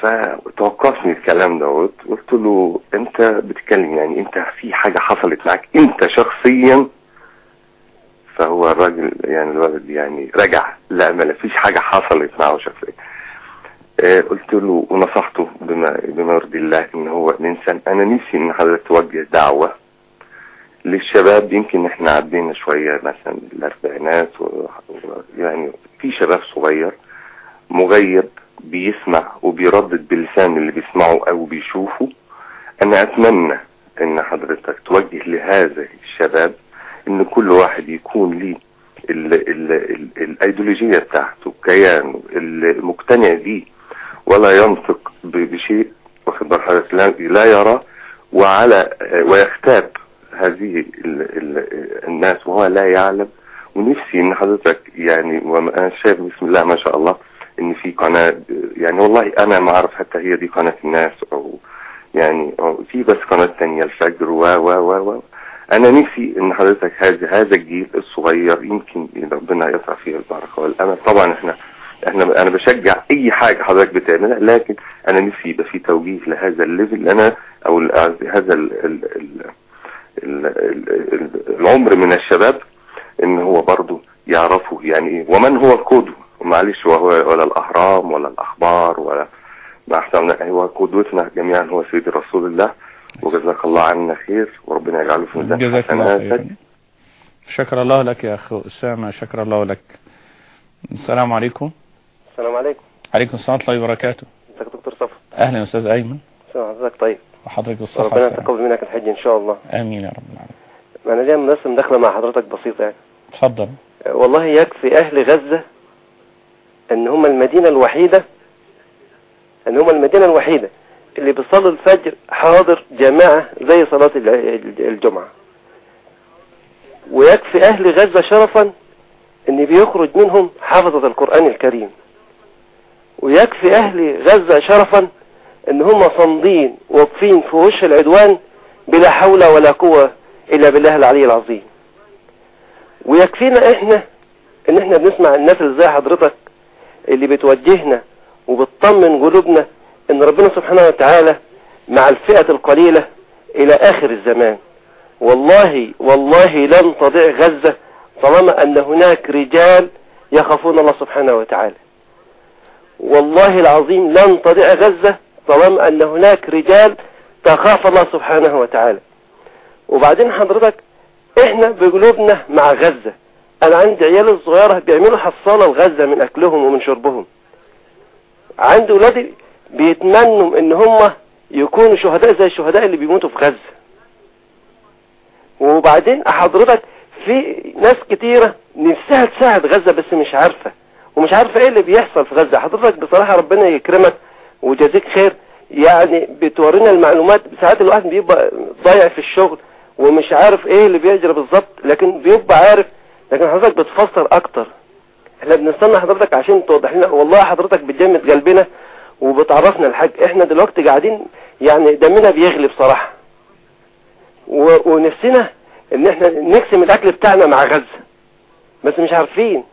فتوقفني الكلام دوت قلت له أنت بتتكلم يعني أنت في حاجة حصلت معاك أنت شخصيا؟ فهو الراجل يعني الولد يعني رجع لا ما فيش حاجة حصلت معه شخصيا. قلت له ونصحته بما بما يرضي الله إن هو الإنسان. أنا نفسي إن حضرتك توجه دعوة للشباب. يمكن إحنا عدينا شوية مثلا الأربعينات. يعني في شباب صغير مغيب بيسمع وبيردد بلسان اللي بيسمعه أو بيشوفه. أنا أتمنى إن حضرتك توجه لهذا الشباب إن كل واحد يكون ليه ال ال ال الأيديولوجية بتاعته كيانه المقتنع بيه. ولا ينطق بشيء واخد بال حضرتك لا, يرى وعلى ويختاب هذه ال ال الناس وهو لا يعلم. ونفسي إن حضرتك يعني وأنا شايف بسم الله ما شاء الله إن في قناة يعني والله أنا ما أعرف حتى هي دي قناة الناس أو يعني أو في بس قناة تانية الفجر و و و و. أنا نفسي إن حضرتك هذا هذا الجيل الصغير يمكن ربنا يسعى فيه البركة والأمل. طبعا إحنا إحنا أنا بشجع اي حاجة حضرتك بتعملها لكن أنا نفسي يبقى في توجيه لهذا الليفل أنا أو هذا ال ال ال ال ال ال العمر من الشباب ان هو برضه يعرفوا يعني إيه. ومن هو القدوة؟ معلش وهو ولا الأهرام ولا الأخبار ولا ما احسن هو قدوتنا جميعا هو سيد رسول الله. وجزاك الله عنا خير. وربنا يجعله في ميزان حسناتك. شكر الله لك يا أخو أسامة. شكر الله لك. السلام عليكم. السلام عليكم. عليكم السلام ورحمة الله وبركاته. ازيك يا دكتور صفا أهلا يا أيمن. السلام حضرتك طيب. وحضرتك بالصحة ربنا يتقبل منك الحج إن شاء الله. آمين يا رب العالمين. أنا ليا بس مداخله مع حضرتك بسيطة يعني. اتفضل. والله يكفي أهل غزة إن هم المدينة الوحيدة إن هم المدينة الوحيدة اللي بيصلوا الفجر حاضر جماعة زي صلاة الجمعة. ويكفي أهل غزة شرفا إن بيخرج منهم حافظة القرآن الكريم. ويكفي أهل غزة شرفا إن هم صامدين واقفين في وش العدوان بلا حول ولا قوة إلا بالله العلي العظيم. ويكفينا إحنا إن إحنا بنسمع الناس اللي زي حضرتك اللي بتوجهنا وبتطمن قلوبنا إن ربنا سبحانه وتعالى مع الفئة القليلة إلى آخر الزمان. والله والله لن تضيع غزة طالما أن هناك رجال يخافون الله سبحانه وتعالى. والله العظيم لن تضيع غزة طالما أن هناك رجال تخاف الله سبحانه وتعالى. وبعدين حضرتك إحنا بقلوبنا مع غزة. أنا عندي عيال الصغيرة بيعملوا حصالة لغزة من أكلهم ومن شربهم. عندي ولادي بيتمنوا إن هم يكونوا شهداء زي الشهداء اللي بيموتوا في غزة. وبعدين حضرتك في ناس كتيرة نفسها تساعد غزة بس مش عارفة. ومش عارفة إيه اللي بيحصل في غزة. حضرتك بصراحة ربنا يكرمك وجزيك خير. يعني بتورينا المعلومات. ساعات الواحد بيبقى ضايع في الشغل ومش عارف إيه اللي بيجري بالظبط لكن بيبقى عارف. لكن حضرتك بتفسر أكتر. إحنا بنستنى حضرتك عشان توضح لنا. والله حضرتك بتجمد قلبنا وبتعرفنا الحاج. إحنا دلوقتي قاعدين يعني دمنا بيغلي بصراحة. و- ونفسنا إن إحنا نقسم الأكل بتاعنا مع غزة. بس مش عارفين.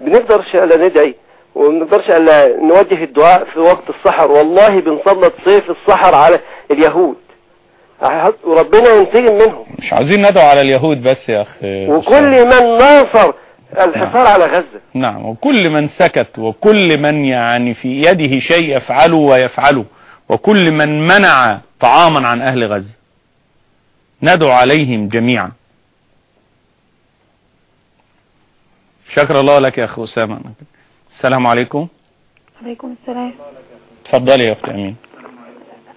بنقدرش الا ندعي ومنقدرش الا نوجه الدعاء في وقت السحر. والله بنسلط سيف السحر على اليهود. وربنا ينتقم منهم. مش عاوزين ندعو على اليهود بس يا أخ وكل من ناصر الحصار على غزة. نعم. وكل من سكت وكل من يعني في يده شيء يفعله ويفعله. وكل من منع طعاما عن أهل غزة. ندعو عليهم جميعا. شكر الله لك يا أخ أسامة. السلام عليكم. عليكم السلام. تفضلي يا أخت أمين.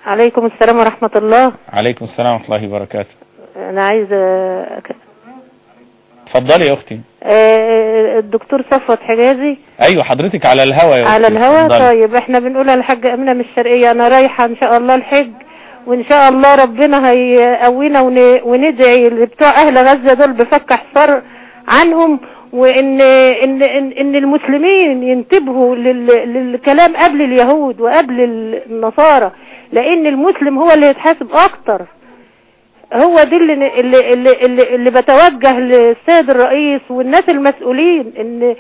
عليكم السلام ورحمة الله. عليكم السلام ورحمة الله وبركاته. أنا عايزة أك- تفضلي يا أختي. آه، الدكتور صفوت حجازي. أيوة حضرتك على الهوا يا على أختي. الهوا؟ اتفضلي. طيب إحنا بنقول الحاجة أمينة من الشرقية أنا رايحة إن شاء الله الحج وإن شاء الله ربنا هيقوينا ون- وندعي لبتوع أهل غزة دول بفك حصار عنهم وإن إن إن, إن المسلمين ينتبهوا لل- للكلام قبل اليهود وقبل النصارى لأن المسلم هو اللي يتحاسب أكتر. هو دي اللي اللي اللي, اللي, بتوجه للسيد الرئيس والناس المسؤولين إن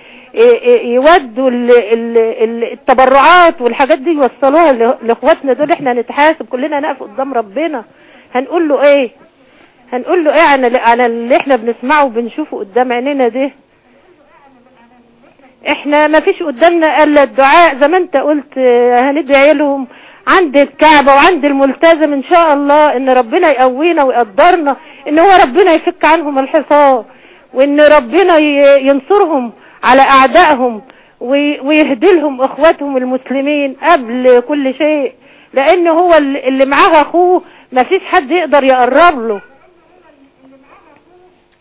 يودوا ال- ال- ال- التبرعات والحاجات دي يوصلوها لإخواتنا دول. إحنا هنتحاسب كلنا نقف قدام ربنا. هنقول له إيه؟ هنقول له إيه على على اللي إحنا بنسمعه وبنشوفه قدام عينينا ده إحنا ما فيش قدامنا إلا الدعاء. زي ما أنت قلت آه، هندعي لهم عند الكعبة وعند الملتزم. إن شاء الله إن ربنا يقوينا ويقدرنا إن هو ربنا يفك عنهم الحصار وإن ربنا ينصرهم على أعدائهم وي- ويهدي لهم إخواتهم المسلمين قبل كل شيء. لأن هو اللي معاه أخوه ما فيش حد يقدر يقرب له.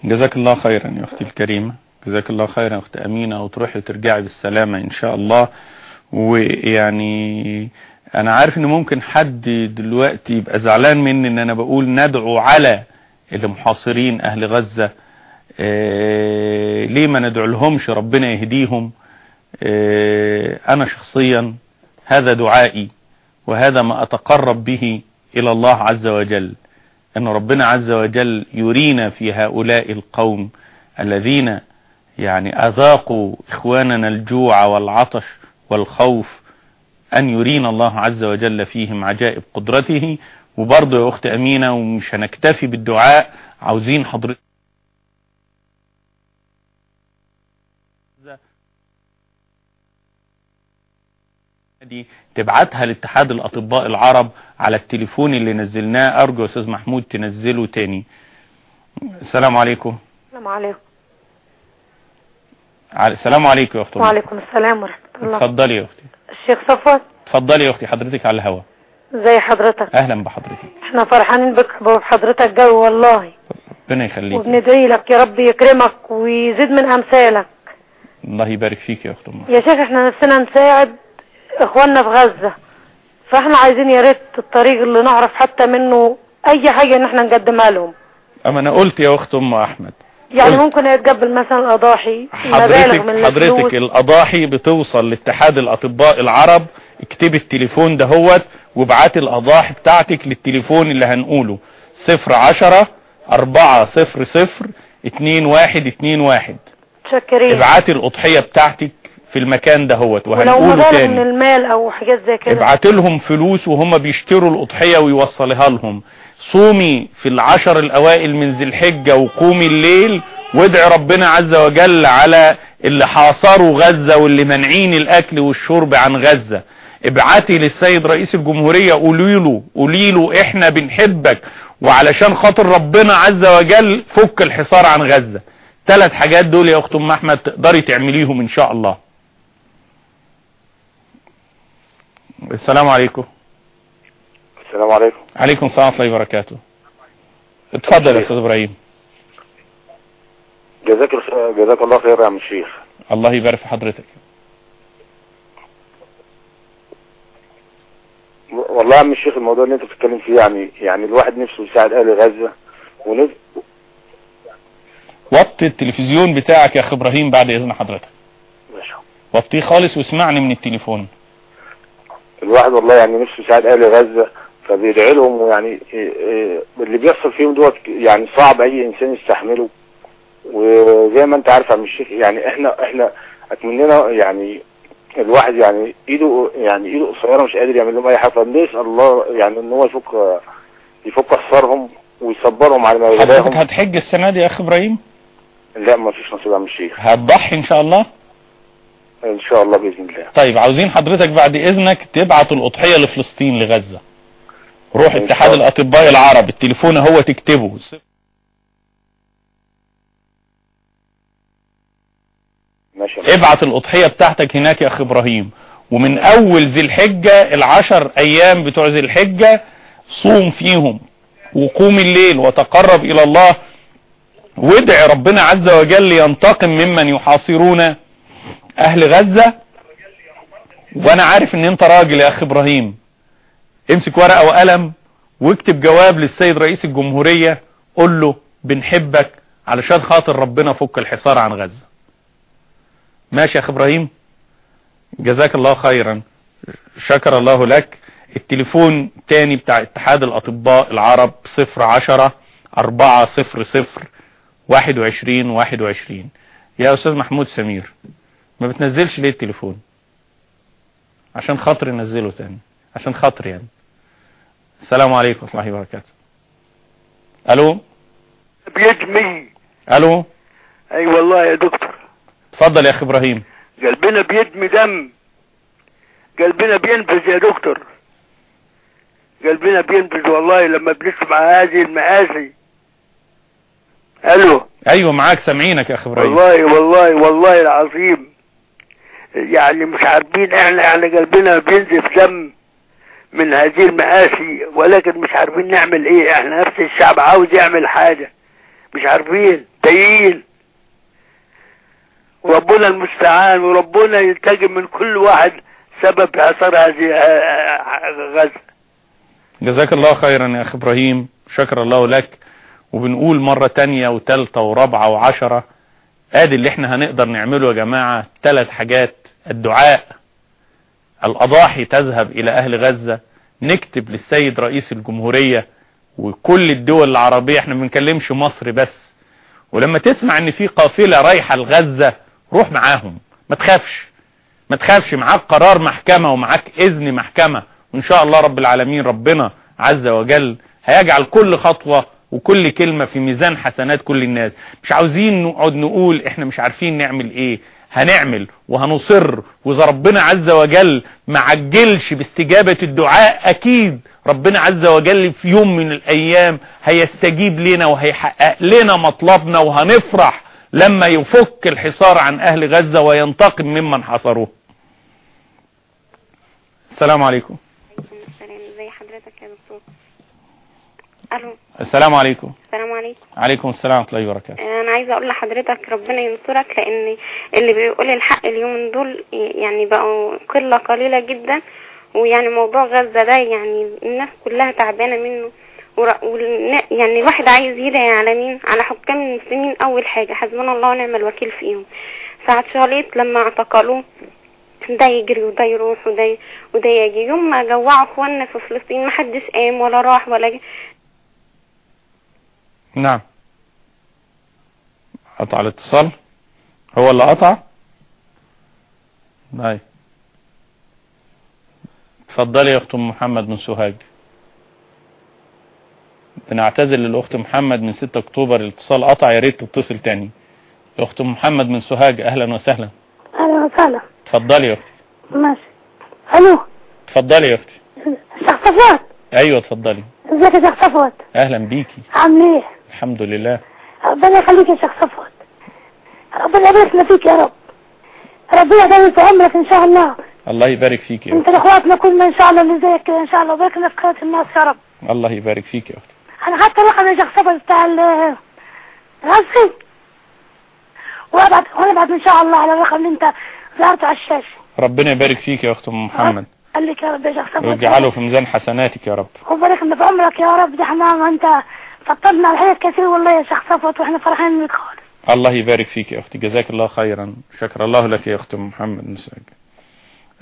جزاك الله خيرا يا أختي الكريمة. جزاك الله خيرا يا أخت أمينة وتروحي وترجعي بالسلامة إن شاء الله. ويعني أنا عارف إن ممكن حد دلوقتي يبقى زعلان مني إن أنا بقول ندعو على اللي محاصرين أهل غزة. إيه ليه ما ندعو لهمش؟ ربنا يهديهم. إيه أنا شخصيا هذا دعائي وهذا ما أتقرب به إلى الله عز وجل. أن ربنا عز وجل يرينا في هؤلاء القوم الذين يعني أذاقوا إخواننا الجوع والعطش والخوف أن يرينا الله عز وجل فيهم عجائب قدرته. وبرضه يا أخت أمينة ومش هنكتفي بالدعاء عاوزين حضرتك دي تبعتها لاتحاد الأطباء العرب على التليفون اللي نزلناه. أرجو يا أستاذ محمود تنزله تاني. السلام عليكم. السلام عليكم. السلام عليكم يا أختي. وعليكم السلام ورحمة الله. اتفضلي يا أختي. الشيخ صفوت. اتفضلي يا أختي حضرتك على الهوا. زي حضرتك. أهلا بحضرتك. إحنا فرحانين بك بحضرتك جو والله. ربنا يخليك. وبندعي لك يا رب يكرمك ويزيد من أمثالك. الله يبارك فيك يا أخت. يا شيخ إحنا نفسنا نساعد إخواننا في غزة. فإحنا عايزين يا ريت الطريق اللي نعرف حتى منه أي حاجة إن إحنا نقدمها لهم. أما أنا قلت يا أخت ام أحمد يعني قلت. ممكن يتقبل مثلا الأضاحي مبالغ حضرتك من حضرتك الأضاحي بتوصل لاتحاد الأطباء العرب اكتبي التليفون دهوت وابعتي الأضاحي بتاعتك للتليفون اللي هنقوله. صفر عشرة أربعة صفر صفر اتنين واحد اتنين واحد. شاكرين ابعتي الأضحية بتاعتك في المكان دهوت وهنقوله مبالغ من تاني. المال أو حاجات زي كده. ابعت لهم فلوس وهم بيشتروا الأضحية ويوصلها لهم. صومي في العشر الأوائل من ذي الحجة وقومي الليل وادعي ربنا عز وجل على اللي حاصروا غزة واللي منعين الأكل والشرب عن غزة. ابعتي للسيد رئيس الجمهورية قولي له قولي له إحنا بنحبك وعلشان خاطر ربنا عز وجل فك الحصار عن غزة. ثلاث حاجات دول يا اخت ام أحمد تقدري تعمليهم إن شاء الله. السلام عليكم. السلام عليكم. عليكم السلام ورحمة الله وبركاته. اتفضل يا أستاذ إبراهيم. جزاك جزاك الله خير يا عم الشيخ. الله يبارك في حضرتك. والله يا عم الشيخ الموضوع اللي انت بتتكلم فيه يعني يعني الواحد نفسه يساعد أهل غزة. ونف... وطي التلفزيون بتاعك يا أخ إبراهيم بعد إذن حضرتك. ماشي. وطيه خالص واسمعني من التليفون. الواحد والله يعني نفسه يساعد أهل غزة. فبيدعي لهم ويعني إيه إيه اللي بيحصل فيهم دوت يعني صعب أي إنسان يستحمله. وزي ما أنت عارف يا عم الشيخ يعني إحنا إحنا أتمنينا يعني الواحد يعني إيده يعني إيده قصيرة مش قادر يعمل لهم أي حاجة. فبنسال الله يعني إن هو يفك يفك احصارهم ويصبرهم على ما حضرتك يغلاهم هتحج السنة دي يا اخ إبراهيم؟ لا ما فيش نصيب يا عم الشيخ. هتضحي إن شاء الله؟ إن شاء الله بإذن الله. طيب عاوزين حضرتك بعد إذنك تبعت الأضحية لفلسطين لغزة. روح اتحاد. الأطباء العرب التليفون هو تكتبه. ماشي. ابعت الأضحية بتاعتك هناك يا اخ إبراهيم. ومن أول ذي الحجة العشر أيام بتوع ذي الحجة صوم فيهم. وقوم الليل وتقرب إلى الله. وادعي ربنا عز وجل ينتقم ممن يحاصرون أهل غزة. وأنا عارف إن أنت راجل يا اخ إبراهيم. امسك ورقة وقلم واكتب جواب للسيد رئيس الجمهورية قول له بنحبك علشان خاطر ربنا فك الحصار عن غزة. ماشي يا اخ إبراهيم؟ جزاك الله خيرا. شكر الله لك. التليفون تاني بتاع اتحاد الأطباء العرب صفر عشرة أربعة صفر صفر واحد وعشرين واحد وعشرين. يا أستاذ محمود سمير ما بتنزلش ليه التليفون؟ عشان خاطر نزله تاني عشان خاطر يعني. السلام عليكم ورحمة الله وبركاته. ألو؟ بيدمي ألو؟ أي والله يا دكتور. اتفضل يا اخ إبراهيم. قلبنا بيدمي دم. قلبنا بينفذ يا دكتور. قلبنا بينفذ والله لما بنسمع هذه المآسي. ألو؟ أيوه معاك سامعينك يا اخ إبراهيم. والله والله والله العظيم. يعني مش عارفين إحنا يعني قلبنا بينزف دم. من هذه المآسي ولكن مش عارفين نعمل إيه. إحنا نفس الشعب عاوز يعمل حاجة. مش عارفين. تايهين وربنا المستعان وربنا ينتقم من كل واحد سبب في آثار هذه آه، آه، غزة. جزاك الله خيرا يا اخ إبراهيم. شكر الله لك. وبنقول مرة تانية وتالتة ورابعة وعشرة. آدي اللي إحنا هنقدر نعمله يا جماعة ثلاث حاجات. الدعاء. الأضاحي تذهب إلى أهل غزة نكتب للسيد رئيس الجمهورية وكل الدول العربية إحنا ما بنكلمش مصر بس. ولما تسمع إن في قافلة رايحة لغزة روح معاهم ما تخافش. ما تخافش معاك قرار محكمة ومعاك إذن محكمة. وإن شاء الله رب العالمين ربنا عز وجل هيجعل كل خطوة وكل كلمة في ميزان حسنات كل الناس. مش عاوزين نقعد نقول إحنا مش عارفين نعمل إيه. هنعمل وهنصر وإذا ربنا عز وجل ما عجلش باستجابة الدعاء أكيد ربنا عز وجل في يوم من الأيام هيستجيب لنا وهيحقق لنا مطلبنا وهنفرح لما يفك الحصار عن أهل غزة وينتقم ممن حصروه السلام عليكم. السلام. ازي حضرتك يا دكتور؟ ألو. السلام عليكم. السلام عليكم. عليكم السلام ورحمة الله وبركاته. أنا عايزة أقول لحضرتك ربنا ينصرك لأن اللي بيقول الحق اليومين دول يعني بقوا قلة قليلة جدا ويعني موضوع غزة ده يعني الناس كلها تعبانة منه. يعني الواحد عايز يدعي على مين؟ على حكام المسلمين أول حاجة. حسبنا الله ونعم الوكيل فيهم. ساعة شاليت لما اعتقلوه ده يجري وده يروح وده وده يجي. يوم ما جوعوا إخواننا في فلسطين ما حدش قام ولا راح ولا جه. نعم. قطع الاتصال. هو اللي قطع؟ طيب. اتفضلي يا أخت محمد من سوهاج. بنعتذر للأخت محمد من 6 أكتوبر الاتصال قطع يا ريت تتصل تاني. أخت محمد من سوهاج أهلا وسهلا. أهلا وسهلا. اتفضلي يا أختي. ماشي. ألو. اتفضلي يا أختي. شيخ صفوت أيوه اتفضلي. إزيك يا شيخ صفوت أهلا بيكي. عامل إيه؟ الحمد لله. ربنا يخليك يا شيخ صفوت ربنا يبارك فيك يا رب. ربنا يدوم في عمرك إن شاء الله. الله يبارك فيك يا أنت لإخواتنا كلنا إن شاء الله اللي زيك كده إن شاء الله. وبارك لنا في خيرة الناس يا رب. الله يبارك فيك يا أختي أنا خدت الرقم يا شيخ صفوت بتاع ال الغزي وابعت وأنا ابعت إن شاء الله على الرقم اللي أنت ظهرته على الشاشة. ربنا يبارك فيك يا أخت أم محمد. خليك يا رب يا شيخ صفوت في ميزان حسناتك يا رب. وبارك لنا في عمرك يا رب. ده إحنا ما أنت فطرنا على حاجات كتير والله يا شيخ صفوت وإحنا فرحانين بيك خالص الله يبارك فيك يا أختي. جزاك الله خيرا. شكر الله لك يا أخت ام محمد مساك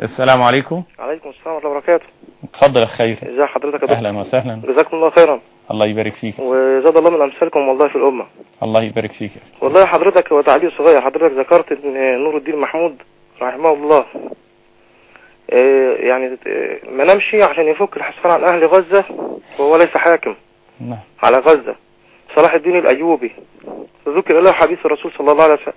السلام عليكم. عليكم السلام ورحمة الله وبركاته. اتفضل يا خير. ازي حضرتك يا أهلا وسهلا. جزاكم الله خيرا. الله يبارك فيك. وزاد الله من أمثالكم والله في الأمة. الله يبارك فيك. والله حضرتك هو تعليق صغير. حضرتك ذكرت إن نور الدين محمود رحمه الله. آه، يعني آه، ما نمشي عشان يفك الحصار عن أهل غزة وهو ليس حاكم. نعم. على غزة. صلاح الدين الأيوبي. ذكر له حديث الرسول صلى الله عليه وسلم.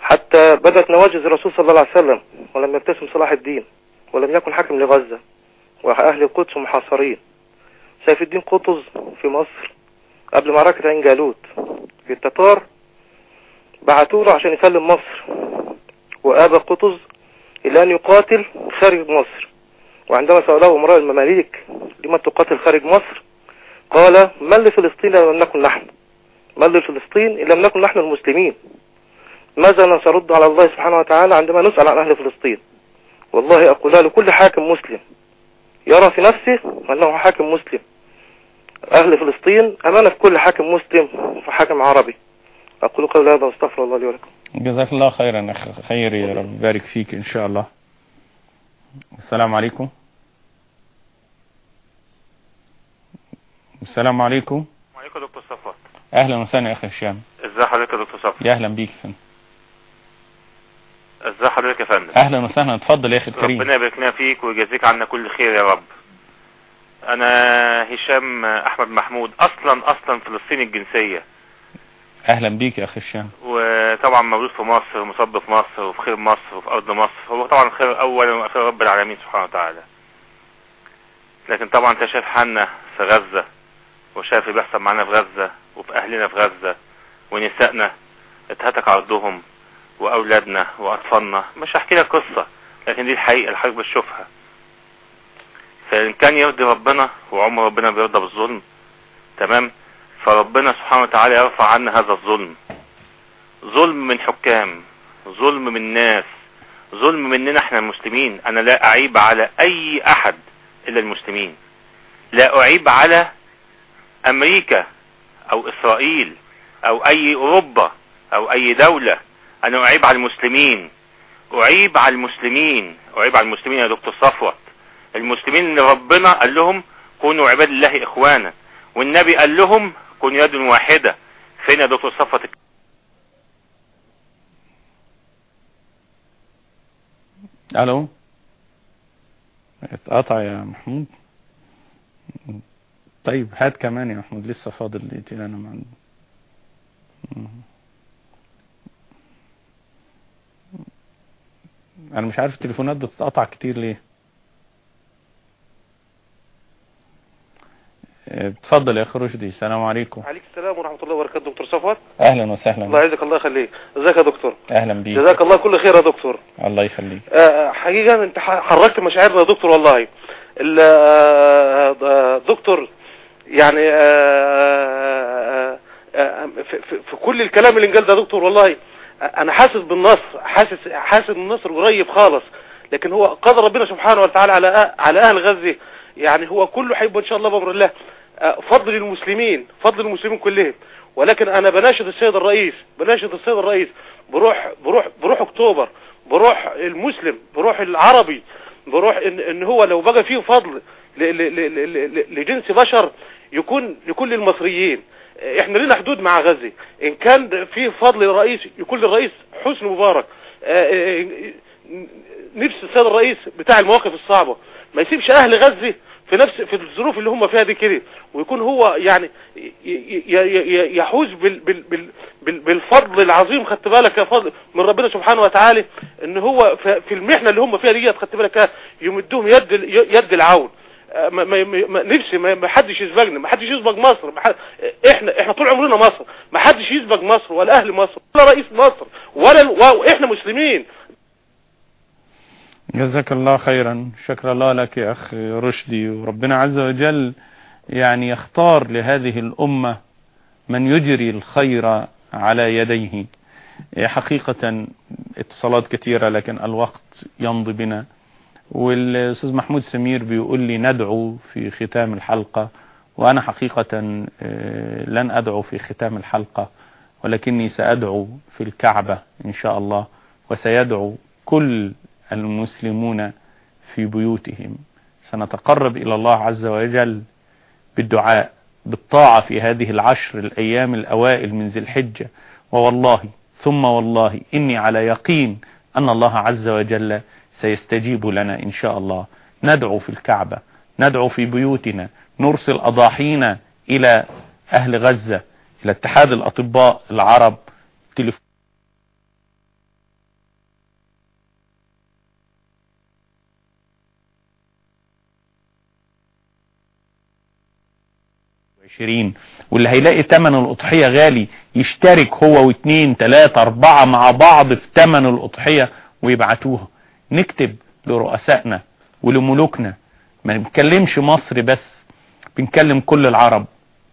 حتى بدت نواجز الرسول صلى الله عليه وسلم ولم يبتسم صلاح الدين ولم يكن حاكم لغزة وأهل القدس محاصرين. سيف الدين قطز في مصر قبل معركة عين جالوت في التتار بعتوا له عشان يسلم مصر. وآبى قطز إلى أن يقاتل خارج مصر. وعندما سأله أمراء المماليك لما تقاتل خارج مصر قال من لفلسطين لم نكن نحن. من لفلسطين إن لم نكن نحن المسلمين. ماذا سنرد على الله سبحانه وتعالى عندما نسأل عن أهل فلسطين؟ والله أقولها لكل حاكم مسلم. يرى في نفسه أنه حاكم مسلم. أهل فلسطين؟ أمانة في كل حاكم مسلم وحاكم عربي. أقول قولي هذا واستغفر الله لي ولكم. جزاك الله خيرا خير يا رب. يبارك فيك إن شاء الله. السلام عليكم. السلام عليكم. عليكم يا دكتور صفوت أهلا وسهلا يا أخي هشام. ازي حضرتك يا دكتور صفوت يا أهلا بيك يا فندم. ازي حضرتك يا فندم؟ أهلا وسهلا. اتفضل يا أخي الكريم. ربنا يبارك لنا فيك ويجازيك عنا كل خير يا رب. أنا هشام أحمد محمود أصلا أصلا فلسطيني الجنسية. أهلا بيك يا أخي هشام. وطبعا مولود في مصر ومصاب في مصر وفي خير مصر وفي أرض مصر. هو طبعا خير اولا واخير رب العالمين سبحانه وتعالى. لكن طبعا انت شايف حالنا في غزة. وشايف اللي بيحصل معانا في غزة وفي أهلنا في غزة ونسائنا اتهتك عرضهم وأولادنا وأطفالنا. مش هحكي لك قصة لكن دي الحقيقة حضرتك بتشوفها. فإن كان يرضي ربنا وعمر ربنا بيرضى بالظلم تمام؟ فربنا سبحانه وتعالى يرفع عنا هذا الظلم. ظلم من حكام ظلم من ناس ظلم مننا إحنا المسلمين. أنا لا أعيب على أي أحد إلا المسلمين. لا أعيب على أمريكا أو إسرائيل أو أي أوروبا أو أي دولة أنا أعيب على المسلمين. أعيب على المسلمين. أعيب على المسلمين يا دكتور صفوت. المسلمين اللي ربنا قال لهم كونوا عباد الله إخوانا. والنبي قال لهم كونوا يد واحدة. فين يا دكتور صفوت؟ ألو؟ اتقطع يا محمود. طيب هات كمان يا محمود لسه فاضل دقيقتين أنا ما عندي. أنا مش عارف التليفونات بتتقطع كتير ليه. اتفضل يا أخي رشدي السلام عليكم. عليك السلام ورحمة الله وبركاته دكتور صفوت. أهلا الله وسهلا يعزك الله يخليك. إزيك يا دكتور؟ أهلا بيك. جزاك الله كل خير يا دكتور. الله يخليك. آه، حقيقة أنت ح- حركت مشاعرنا يا دكتور والله. ال- آه، آه، دكتور يعني آه، آه، آه، في, كل الكلام اللي انقال ده دكتور والله أنا حاسس بالنصر حاسس حاسس النصر قريب خالص لكن هو قدر ربنا سبحانه وتعالى على على أهل غزة. يعني هو كله هيبقى ان شاء الله بأمر الله. فضل المسلمين فضل المسلمين كلهم. ولكن أنا بناشد السيد الرئيس بناشد السيد الرئيس بروح بروح بروح أكتوبر بروح المسلم بروح العربي بروح إن, إن هو لو بقى فيه فضل لجنس بشر يكون يكون للمصريين. إحنا لنا حدود مع غزة. إن كان في فضل للرئيس يكون للرئيس حسني مبارك. آه، آه، نفس السيد الرئيس بتاع المواقف الصعبة. ما يسيبش أهل غزة في نفس في الظروف اللي هم فيها دي كده. ويكون هو يعني يحوز بال بال بال بال بالفضل العظيم خدت بالك يا فضل من ربنا سبحانه وتعالى إن هو في المحنة اللي هم فيها دي خدت بالك يمدهم يد يد العون. ما ما ما- نفسي ما حدش يسبقنا ما حدش يسبق مصر ما حد إحنا إحنا طول عمرنا مصر ما حدش يسبق مصر ولا أهل مصر ولا رئيس مصر ولا وإحنا مسلمين. جزاك الله خيرا. شكر الله لك يا أخ رشدي. وربنا عز وجل يعني يختار لهذه الأمة من يجري الخير على يديه. حقيقة اتصالات كثيرة لكن الوقت يمضي بنا. والأستاذ محمود سمير بيقول لي ندعو في ختام الحلقة وأنا حقيقة آه، لن أدعو في ختام الحلقة ولكني سأدعو في الكعبة إن شاء الله وسيدعو كل المسلمون في بيوتهم. سنتقرب إلى الله عز وجل بالدعاء بالطاعة في هذه العشر الأيام الأوائل من ذي الحجة. ووالله ثم والله إني على يقين أن الله عز وجل سيستجيب لنا إن شاء الله. ندعو في الكعبة ندعو في بيوتنا نرسل أضاحينا إلى أهل غزة إلى اتحاد الأطباء العرب. تليفون واللي هيلاقي تمن الأضحية غالي يشترك هو واثنين تلاتة أربعة مع بعض في تمن الأضحية ويبعتوها. نكتب لرؤسائنا ولملوكنا. ما بنكلمش مصر بس بنكلم كل العرب.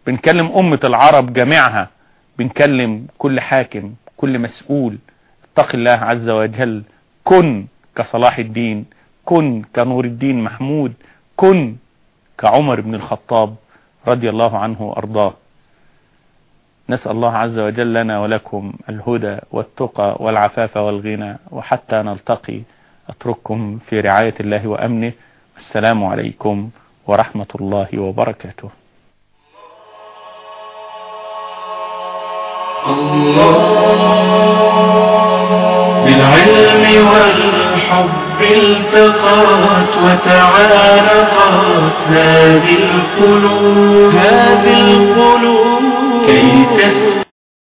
بنكلم أمة العرب جميعها. بنكلم كل حاكم كل مسؤول. اتق الله عز وجل. كن كصلاح الدين. كن كنور الدين محمود. كن كعمر بن الخطاب رضي الله عنه وأرضاه. نسأل الله عز وجل لنا ولكم الهدى والتقى والعفاف والغنى وحتى نلتقي أترككم في رعاية الله وأمنه. السلام عليكم ورحمة الله وبركاته. بالعلم والحب التقات وتعانقت هذه القلوب هذه القلوب كي تسمع